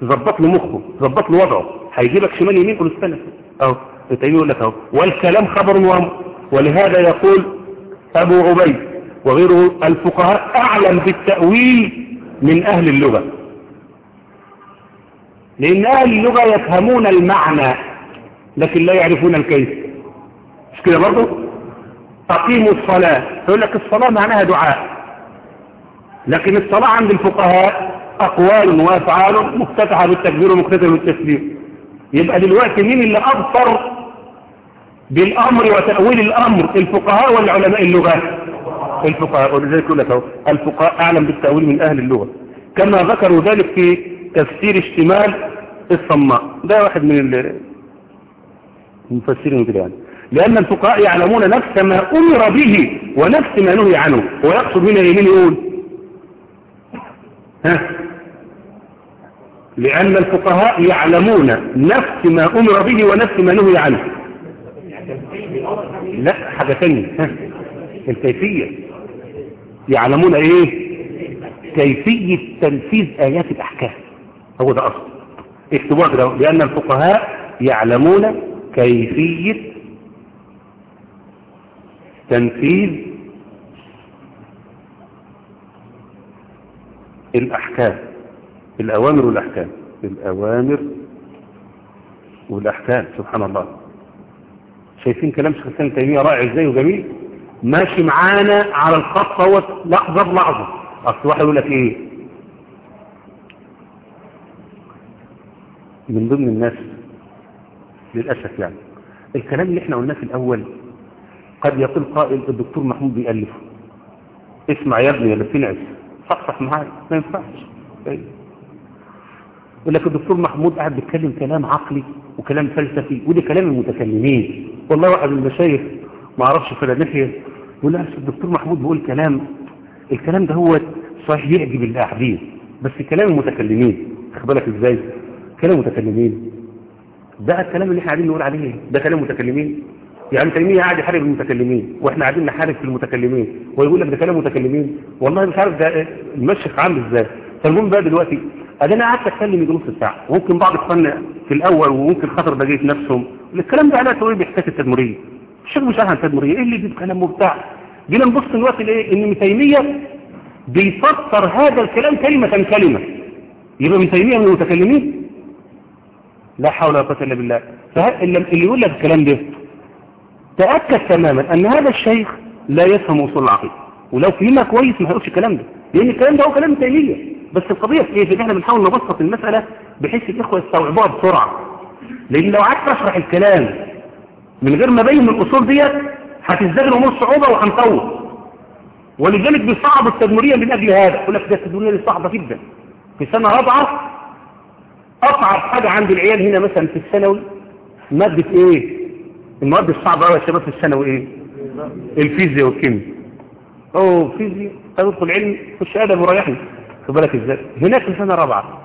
تظبط له مخه تظبط له وضعه. هيجيبك شمال يمين قول استنى. أهو يقول لك أهو. والكلام خبر وامر ولهذا يقول أبو عبيد وغيره الفقهاء أعلم بالتأويل من أهل اللغة. لأن أهل اللغة يفهمون المعنى لكن لا يعرفون الكيف. مش كده برضه أقيموا الصلاة. يقول لك الصلاة معناها دعاء. لكن الصلاة عند الفقهاء أقوال وأفعال مفتتحة بالتكبير ومختتمة بالتسليم. يبقى دلوقتي مين اللي أبصر بالأمر وتأويل الأمر؟ الفقهاء ولا علماء اللغة؟ الفقهاء. ولذلك يقول لك الفقهاء أعلم بالتأويل من أهل اللغة. كما ذكروا ذلك في تفسير اشتمال الصماء. ده واحد من المفسرين كده يعني. لأن الفقهاء يعلمون نفس ما أمر به ونفس ما نهي عنه. ويقصد هنا يمين يقول؟ ها؟ لأن الفقهاء يعلمون نفس ما أمر به ونفس ما نهي عنه. لا حاجة ثانية الكيفية. يعلمون إيه؟ كيفية تنفيذ آيات الأحكام. هو ده أصل. اكتبوا كده لأن الفقهاء يعلمون كيفية تنفيذ الأحكام الأوامر والأحكام الأوامر والأحكام سبحان الله. شايفين كلام شيخ الإسلام تيمية رائع إزاي وجميل؟ ماشي معانا على الخط هو لحظة. بلحظة أصل واحد يقول لك إيه؟ من ضمن الناس للأسف يعني. الكلام اللي إحنا قلناه في الأول قد يقول قائل الدكتور محمود بيألف. اسمع يا ابني يا بتنعس صحصح معايا ما ينفعش. يقول لك الدكتور محمود قاعد بيتكلم كلام عقلي وكلام فلسفي وده كلام المتكلمين. والله واحد من المشايخ ما أعرفش فلانحيا يقول لا الدكتور محمود بيقول كلام الكلام ده هو صحيح يعجب الاحاديث بس كلام المتكلمين خد بالك إزاي؟ كلام المتكلمين ده الكلام اللي إحنا قاعدين نقول عليه. ده كلام متكلمين. يعني تيمية قاعد يحارب المتكلمين وإحنا قاعدين نحارب في المتكلمين ويقول لك ده كلام متكلمين. والله مش عارف ده المشيخ عامل إزاي. فالمهم بقى دلوقتي أنا قعدت أتكلم يجي نص ساعة. وممكن بعض اخواننا في الأول وممكن خاطر بقيت نفسهم. الكلام ده على توي بيحتاج التدمريه الشيخ مش عارف عن التدمريه إيه اللي يجيب كلام مبتاع جينا نبص دلوقتي لإيه؟ إن ابن تيمية بيفسر هذا الكلام كلمة كلمة. يبقى ابن تيمية من المتكلمين؟ لا حول ولا قوة إلا بالله. فاللي يقول لك الكلام ده تأكد تماما أن هذا الشيخ لا يفهم أصول العقيدة. ولو فهمها كويس ما هيقولش الكلام ده. لأن الكلام ده هو كلام تيمية بس القضية في إيه؟ في إحنا بنحاول نبسط المسألة بحيث الإخوة يستوعبوها بسرعة. لأن لو قعدت أشرح الكلام من غير ما أبين من الأصول ديت هتزداد الأمور صعوبة وهنطول ولذلك بيصعب التدمرية من أجل هذا. يقول لك ده التدمرية دي صعبة جدا. في سنة رابعة أصعب حاجة عند العيال هنا مثلا في الثانوي مادة إيه؟ المواد الصعبة قوي يا شباب في الثانوي إيه؟ الفيزياء والكيمياء. اوه فيزياء تدخل علم خش أدب وريحني. خد بالك إزاي؟ هناك في سنة رابعة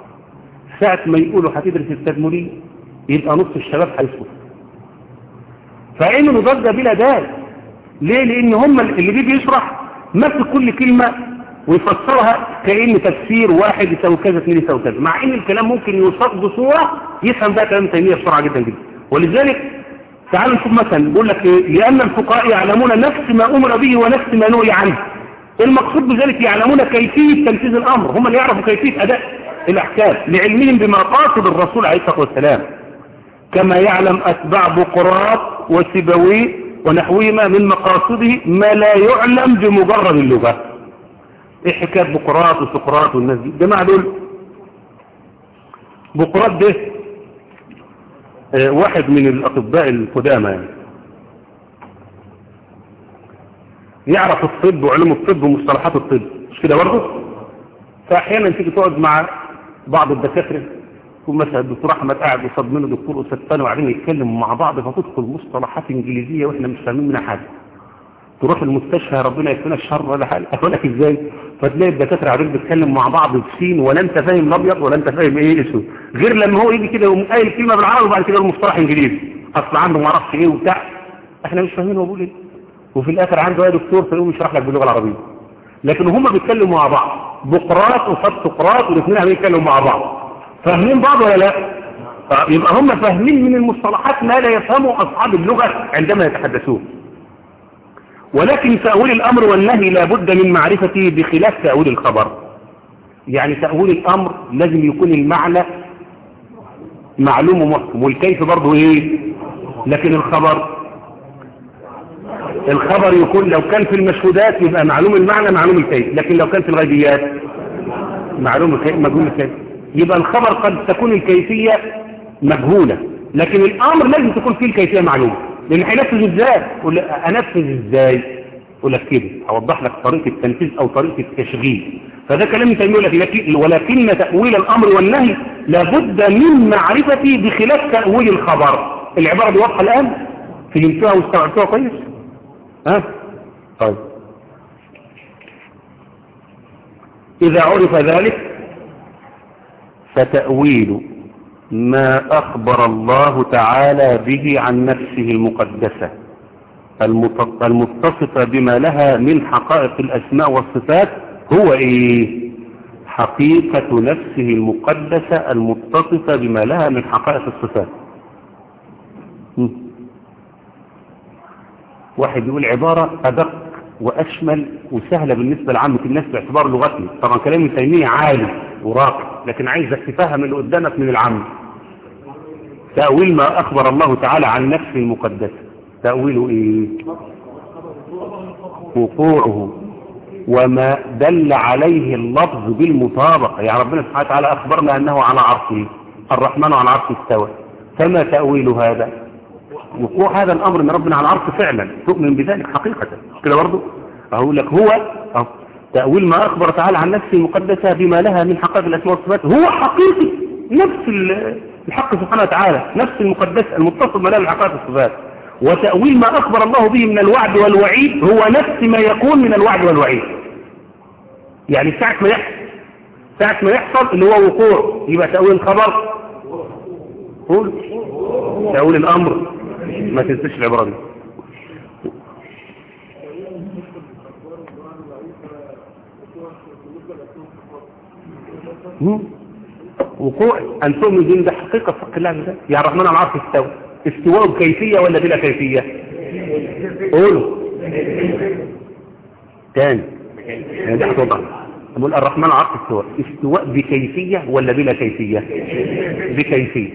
ساعة ما يقولوا هتدرس التدمري يبقى نص الشباب هيسقط فعملوا ضجة بلا داعي. ليه؟ لأن هم اللي بيجي يشرح ماسك كل كلمة ويفسرها كأن تفسير واحد يساوي كذا اثنين يساوي كذا مع إن الكلام ممكن يوصف بصورة يفهم بقى كلام تيمية بسرعة جدا جدا. ولذلك تعالوا نشوف مثلا بيقول لك؟ لأن الفقهاء يعلمون نفس ما أمر به ونفس ما نهي عنه. المقصود بذلك يعلمون كيفية تنفيذ الأمر. هم اللي يعرفوا كيفية أداء الأحكام لعلمهم بمقاصد الرسول عليه الصلاة والسلام. كما يعلم أتباع بقراط وسبوي ونحوهما من مقاصده ما لا يعلم بمجرد اللغة. إيه حكاية بقراط وسقراط والناس دي. الجماعة دول بقراط ده آه، واحد من الأطباء القدامى يعني. يعرف الطب وعلوم الطب ومصطلحات الطب. مش كده برضه؟ فأحيانا تيجي تقعد مع بعض الدكاترة يكون مثلا الدكتور أحمد قاعد قصاد منه دكتور ثاني وقاعدين يتكلموا مع بعض فتدخل مصطلحات إنجليزية وإحنا مش فاهمين منها حاجة. تروح المستشفى ربنا يكفينا الشر ولا حاجة. أقول لك إزاي؟ فتلاقي الدكاترة قاعدين بيتكلموا مع بعض بسين ولا أنت فاهم الأبيض ولا أنت فاهم إيه اسود غير لما هو يجي كده يقوم قايل كلمة بالعربي وبعد كده المصطلح إنجليزي. أصل عنده ما أعرفش إيه وبتاع. إحنا مش فاهمين هو بيقول إيه. وفي الآخر عنده أي دكتور فيقوم يشرح لك باللغة العربية. لكن هم بيتكلموا مع بعض. بقراط وفت سقراط والاثنين عم يتكلموا مع بعض. فاهمين بعض ولا لا؟ آه، يبقى هم فاهمين من المصطلحات ما لا يفهمه أصحاب اللغة عندما يتحدثون. ولكن تأويل الأمر والنهي لابد من معرفته بخلاف تأويل الخبر. يعني تأويل الأمر لازم يكون المعنى معلوم ومحكم والكيف برضه إيه؟ لكن الخبر الخبر يكون لو كان في المشهودات يبقى معلوم المعنى معلوم الكيف. لكن لو كان في الغيبيات معلوم الكيف مجهول الكيف. يبقى الخبر قد تكون الكيفية مجهولة. لكن الأمر لازم تكون فيه الكيفية معلومة. لأن هينفذ إزاي؟ يقول لك أنفذ إزاي؟ يقول لك كده أوضح لك طريقة التنفيذ أو طريقة التشغيل. فده كلام تيمية يقول لك لكن- ولكن تأويل الأمر والنهي لابد من معرفته بخلاف تأويل الخبر. العبارة دي واضحة الآن؟ فهمتوها واستوعبتوها كويس؟ ها؟ طيب. إذا عرف ذلك فتأويل ما أخبر الله تعالى به عن نفسه المقدسة المت- المتصفة بما لها من حقائق الأسماء والصفات هو إيه؟ حقيقة نفسه المقدسة المتصفة بما لها من حقائق الصفات. واحد يقول عبارة أدق وأشمل وسهلة بالنسبة لعامة الناس باعتبار لغتنا. طبعا كلام تيمية عالي وراقي لكن عايزك تفهم اللي قدامك من العام تأويل ما أخبر الله تعالى عن نفسه المقدسة. تأويله إيه؟ وقوعه. وما دل عليه اللفظ بالمطابقة. يعني ربنا سبحانه وتعالى أخبرنا أنه على عرشه. الرحمن على عرشه استوى. فما تأويل هذا؟ وقوع هذا الأمر أن ربنا على العرش فعلا. تؤمن بذلك حقيقة. كده برضه أقول لك هو تأويل ما أخبر تعالى عن نفسه المقدسة بما لها من حقائق الأسماء والصفات. هو حقيقي. نفس الحق سبحانه وتعالى نفس المقدسة المتصل من حقائق الصفات وتأويل ما أخبر الله به من الوعد والوعيد هو نفس ما يكون من الوعد والوعيد. يعني ساعة ما يحصل ساعة ما يحصل اللي هو وقوع يبقى تأويل الخبر قول. تأويل الأمر. ما تنسيش العبارة دي. مم. وقوع أن تؤمن دين ده حقيقة في عز وجل يا الرحمن على العرش استوى. استواء بكيفية ولا بلا كيفية؟ قولوا. تاني. يعني دي هتوضح نقول الرحمن على العرش استوى. استواء بكيفية ولا بلا كيفية؟ بكيفية.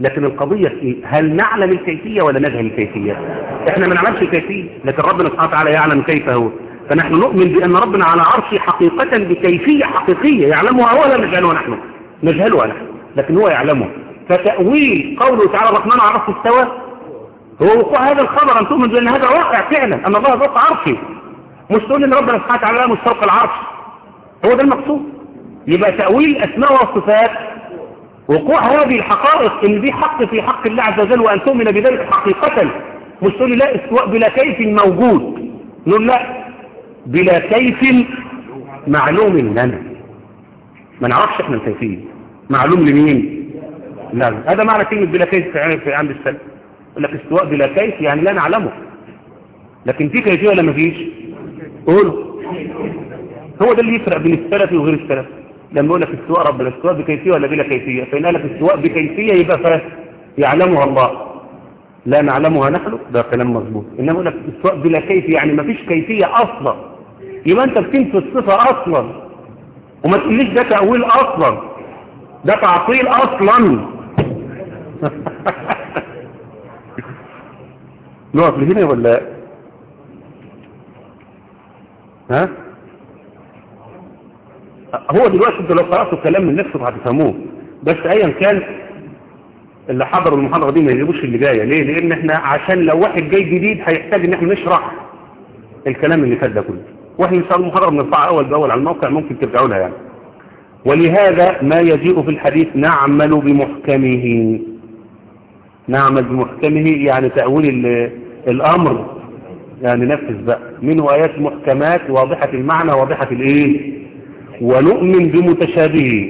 لكن القضية في إيه؟ هل نعلم الكيفية ولا نجهل الكيفية؟ إحنا ما نعلمش الكيفية لكن ربنا سبحانه وتعالى يعلم كيف هو. فنحن نؤمن بأن ربنا على عرشه حقيقة بكيفية حقيقية. يعلمها هو ولا نجهلها نحن؟ نجهلها نحن لكن هو يعلمها فتأويل قوله تعالى الرحمن عرشه استوى. هو وقوع هذا الخبر أن تؤمن بأن هذا واقع فعلا أن الله فوق عرشه مش تقول أن ربنا سبحانه وتعالى مش فوق العرش. هو ده المقصود. يبقى تأويل الأسماء والصفات وقوع هذه الحقائق إن دي حق في حق الله عز وجل وأن تؤمن بذلك حقيقة. مش تقول لا استواء بلا كيف موجود. نقول لا بلا كيف معلوم لنا. ما نعرفش إحنا الكيفية معلوم لمين؟ لا. هذا معنى كلمة بلا كيف في عند السلف. يقول لك استواء بلا كيف يعني لا نعلمه. لكن في كيفية ولا ما فيش؟ قولوا هو ده اللي يفرق بين السلفي وغير السلفي لما يقول لك استواء ربنا استواء بكيفية ولا بلا كيفية؟ فإن قال لك استواء بكيفية يبقى فا يعلمها الله. لا نعلمها نحن ده كلام مظبوط. إنما يقول لك استواء بلا كيفية يعني ما فيش كيفية أصلا. يبقى أنت بتنفي الصفة أصلا. وما تقوليش ده تأويل أصلا. ده تعطيل أصلا. نقف لهنا ولا؟ ها؟ هو دلوقتي أنتوا لو قرأتوا الكلام من نفسه هتفهموه. بس ايا كان اللي حضروا المحاضرة دي ما يجيبوش اللي جاية. ليه؟ لأن إحنا عشان لو واحد جاي جديد هيحتاج إن إحنا نشرح الكلام اللي فات ده كله. وإحنا ان شاء الله المحاضرة بنرفعها اول باول على الموقع ممكن ترجعوا لها يعني. ولهذا ما يجيء في الحديث نعمل بمحكمه. نعمل بمحكمه يعني تأويل الأمر. يعني نفذ بقى. منه آيات محكمات واضحة المعنى واضحة الإيه؟ ونؤمن بمتشابهه.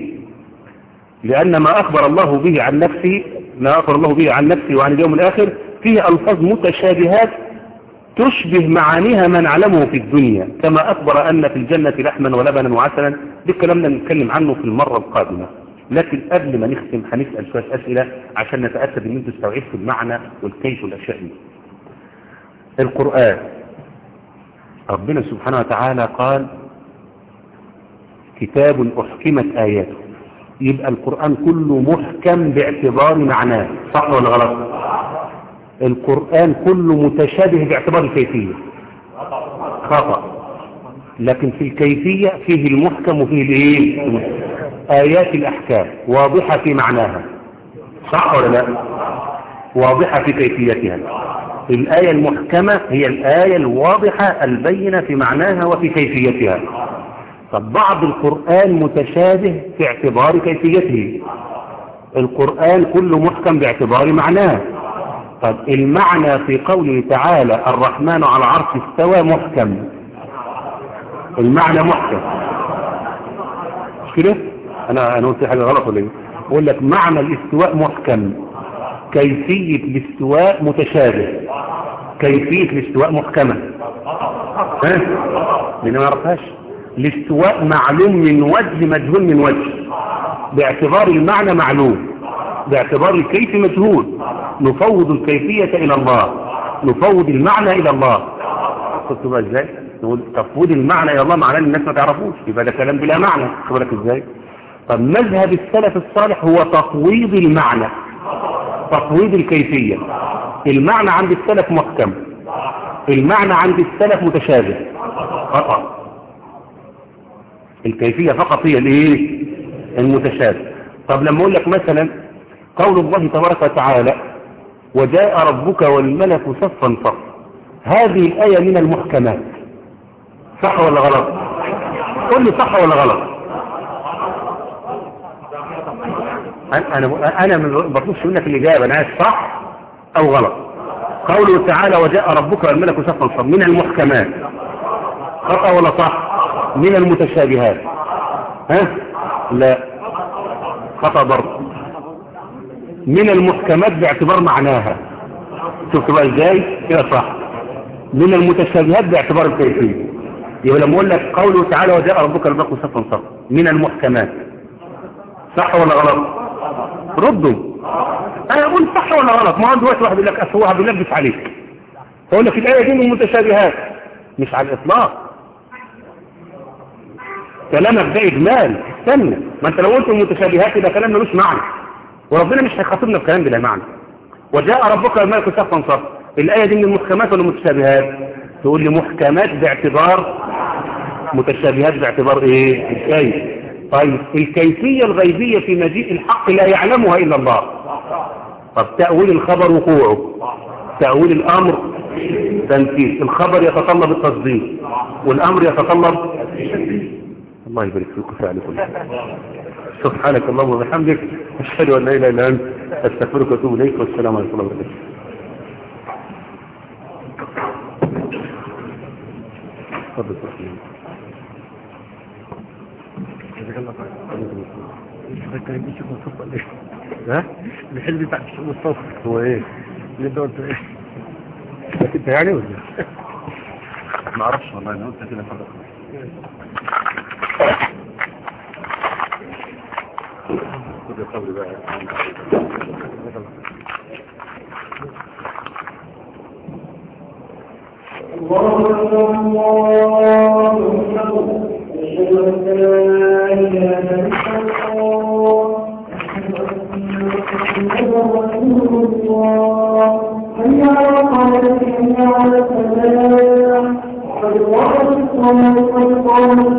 لأن ما أخبر الله به عن نفسه ما أخبر الله به عن نفسه وعن اليوم الآخر فيه ألفاظ متشابهات تشبه معانيها ما نعلمه في الدنيا كما أخبر أن في الجنة لحما ولبنا وعسلا ده الكلام ده نتكلم عنه في المرة القادمة. لكن قبل ما نختم هنسأل شوية أسئلة عشان نتأكد أن أنتم استوعبتوا المعنى والكيف والأشياء دي. القرآن. ربنا سبحانه وتعالى قال كتاب أحكمت آياته. يبقى القرآن كله محكم باعتبار معناه. صح ولا غلط؟ القرآن كله متشابه باعتبار الكيفية. خطأ. لكن في الكيفية فيه المحكم وفيه الايه آيات الأحكام واضحة في معناها. صح ولا لا؟ واضحة في كيفيتها. الآية المحكمة هي الآية الواضحة البينة في معناها وفي كيفيتها. طب بعض القرآن متشابه في اعتبار كيفيته. القرآن كله محكم باعتبار معناه. طب المعنى في قوله تعالى الرحمن على العرش استوى محكم. المعنى محكم. مش كده؟ أنا أنا قلت حاجة غلط ولا إيه؟ بقول لك معنى الاستواء محكم. كيفية الاستواء متشابه. كيفية الاستواء محكمة. ها؟ لأن ما عرفهاش؟ الاستواء معلوم من وجه مجهول من وجه. باعتبار المعنى معلوم. باعتبار الكيف مجهول. نفوض الكيفية إلى الله. نفوض المعنى إلى الله. قلت بقى إزاي؟ نقول تفويض المعنى إلى الله معناه الناس ما تعرفوش. يبقى ده كلام بلا معنى. خبرك إزاي؟ طب مذهب السلف الصالح هو تفويض المعنى. تفويض الكيفية. المعنى عند السلف محكم. المعنى عند السلف متشابه. خطأ الكيفية فقط هي الإيه؟ المتشابه. طب لما أقول لك مثلا قول الله تبارك وتعالى وجاء ربك والملك صفا صفا هذه الآية من المحكمات. صح ولا غلط؟ قل لي صح ولا غلط؟ أنا أنا ما بطلبش منك الإجابة. أنا عايز صح أو غلط. قوله تعالى وجاء ربك والملك صفا صفا من المحكمات. خطأ ولا صح؟ من المتشابهات. ها؟ لا. خطأ برضه. من المحكمات باعتبار معناها. شفت بقى إزاي كده صح. من المتشابهات باعتبار الكيفيه يبقى لما أقول لك قوله تعالى وجاء ربك الملك صفا صفا. من المحكمات. صح ولا غلط؟ ردوا. أنا أقول صح ولا غلط؟ ما هو دلوقتي واحد يقول لك أصل هو بيلبس عليك. فاقول لك الآية دي من المتشابهات. مش على الإطلاق. كلامك ده إجمال. استنى. ما أنت لو قلت المتشابهات يبقى كلام ملوش معنى. وربنا مش هيخاطبنا بكلام بلا معنى. وجاء ربك والملك صفا صفا الآية دي من المحكمات ولا المتشابهات تقول لي محكمات باعتبار متشابهات باعتبار إيه؟ الكيف. طيب الكيفية الغيبية في مجيء الحق لا يعلمها إلا الله. طب تأويل الخبر وقوعه. تأويل الأمر تنفيذ. الخبر يتطلب التصديق والأمر يتطلب الله يبارك فيكم فعلكم سبحانك اللهم وبحمدك أشهد أن لا إله إلا أنت أستغفرك وأتوب إليك والسلام عليكم ورحمة الله وبركاته تفضل تفضل ها؟ هو إيه؟ اللي أنت يعني ولا ما أعرفش والله أنا قلت كده الصبر بقى الله أكبر. الله أكبر لا إله إلا الله أشهد أن محمدا رسول الله حي على الصلاة حي على الفلاح قد وقت الصلاة قد قامت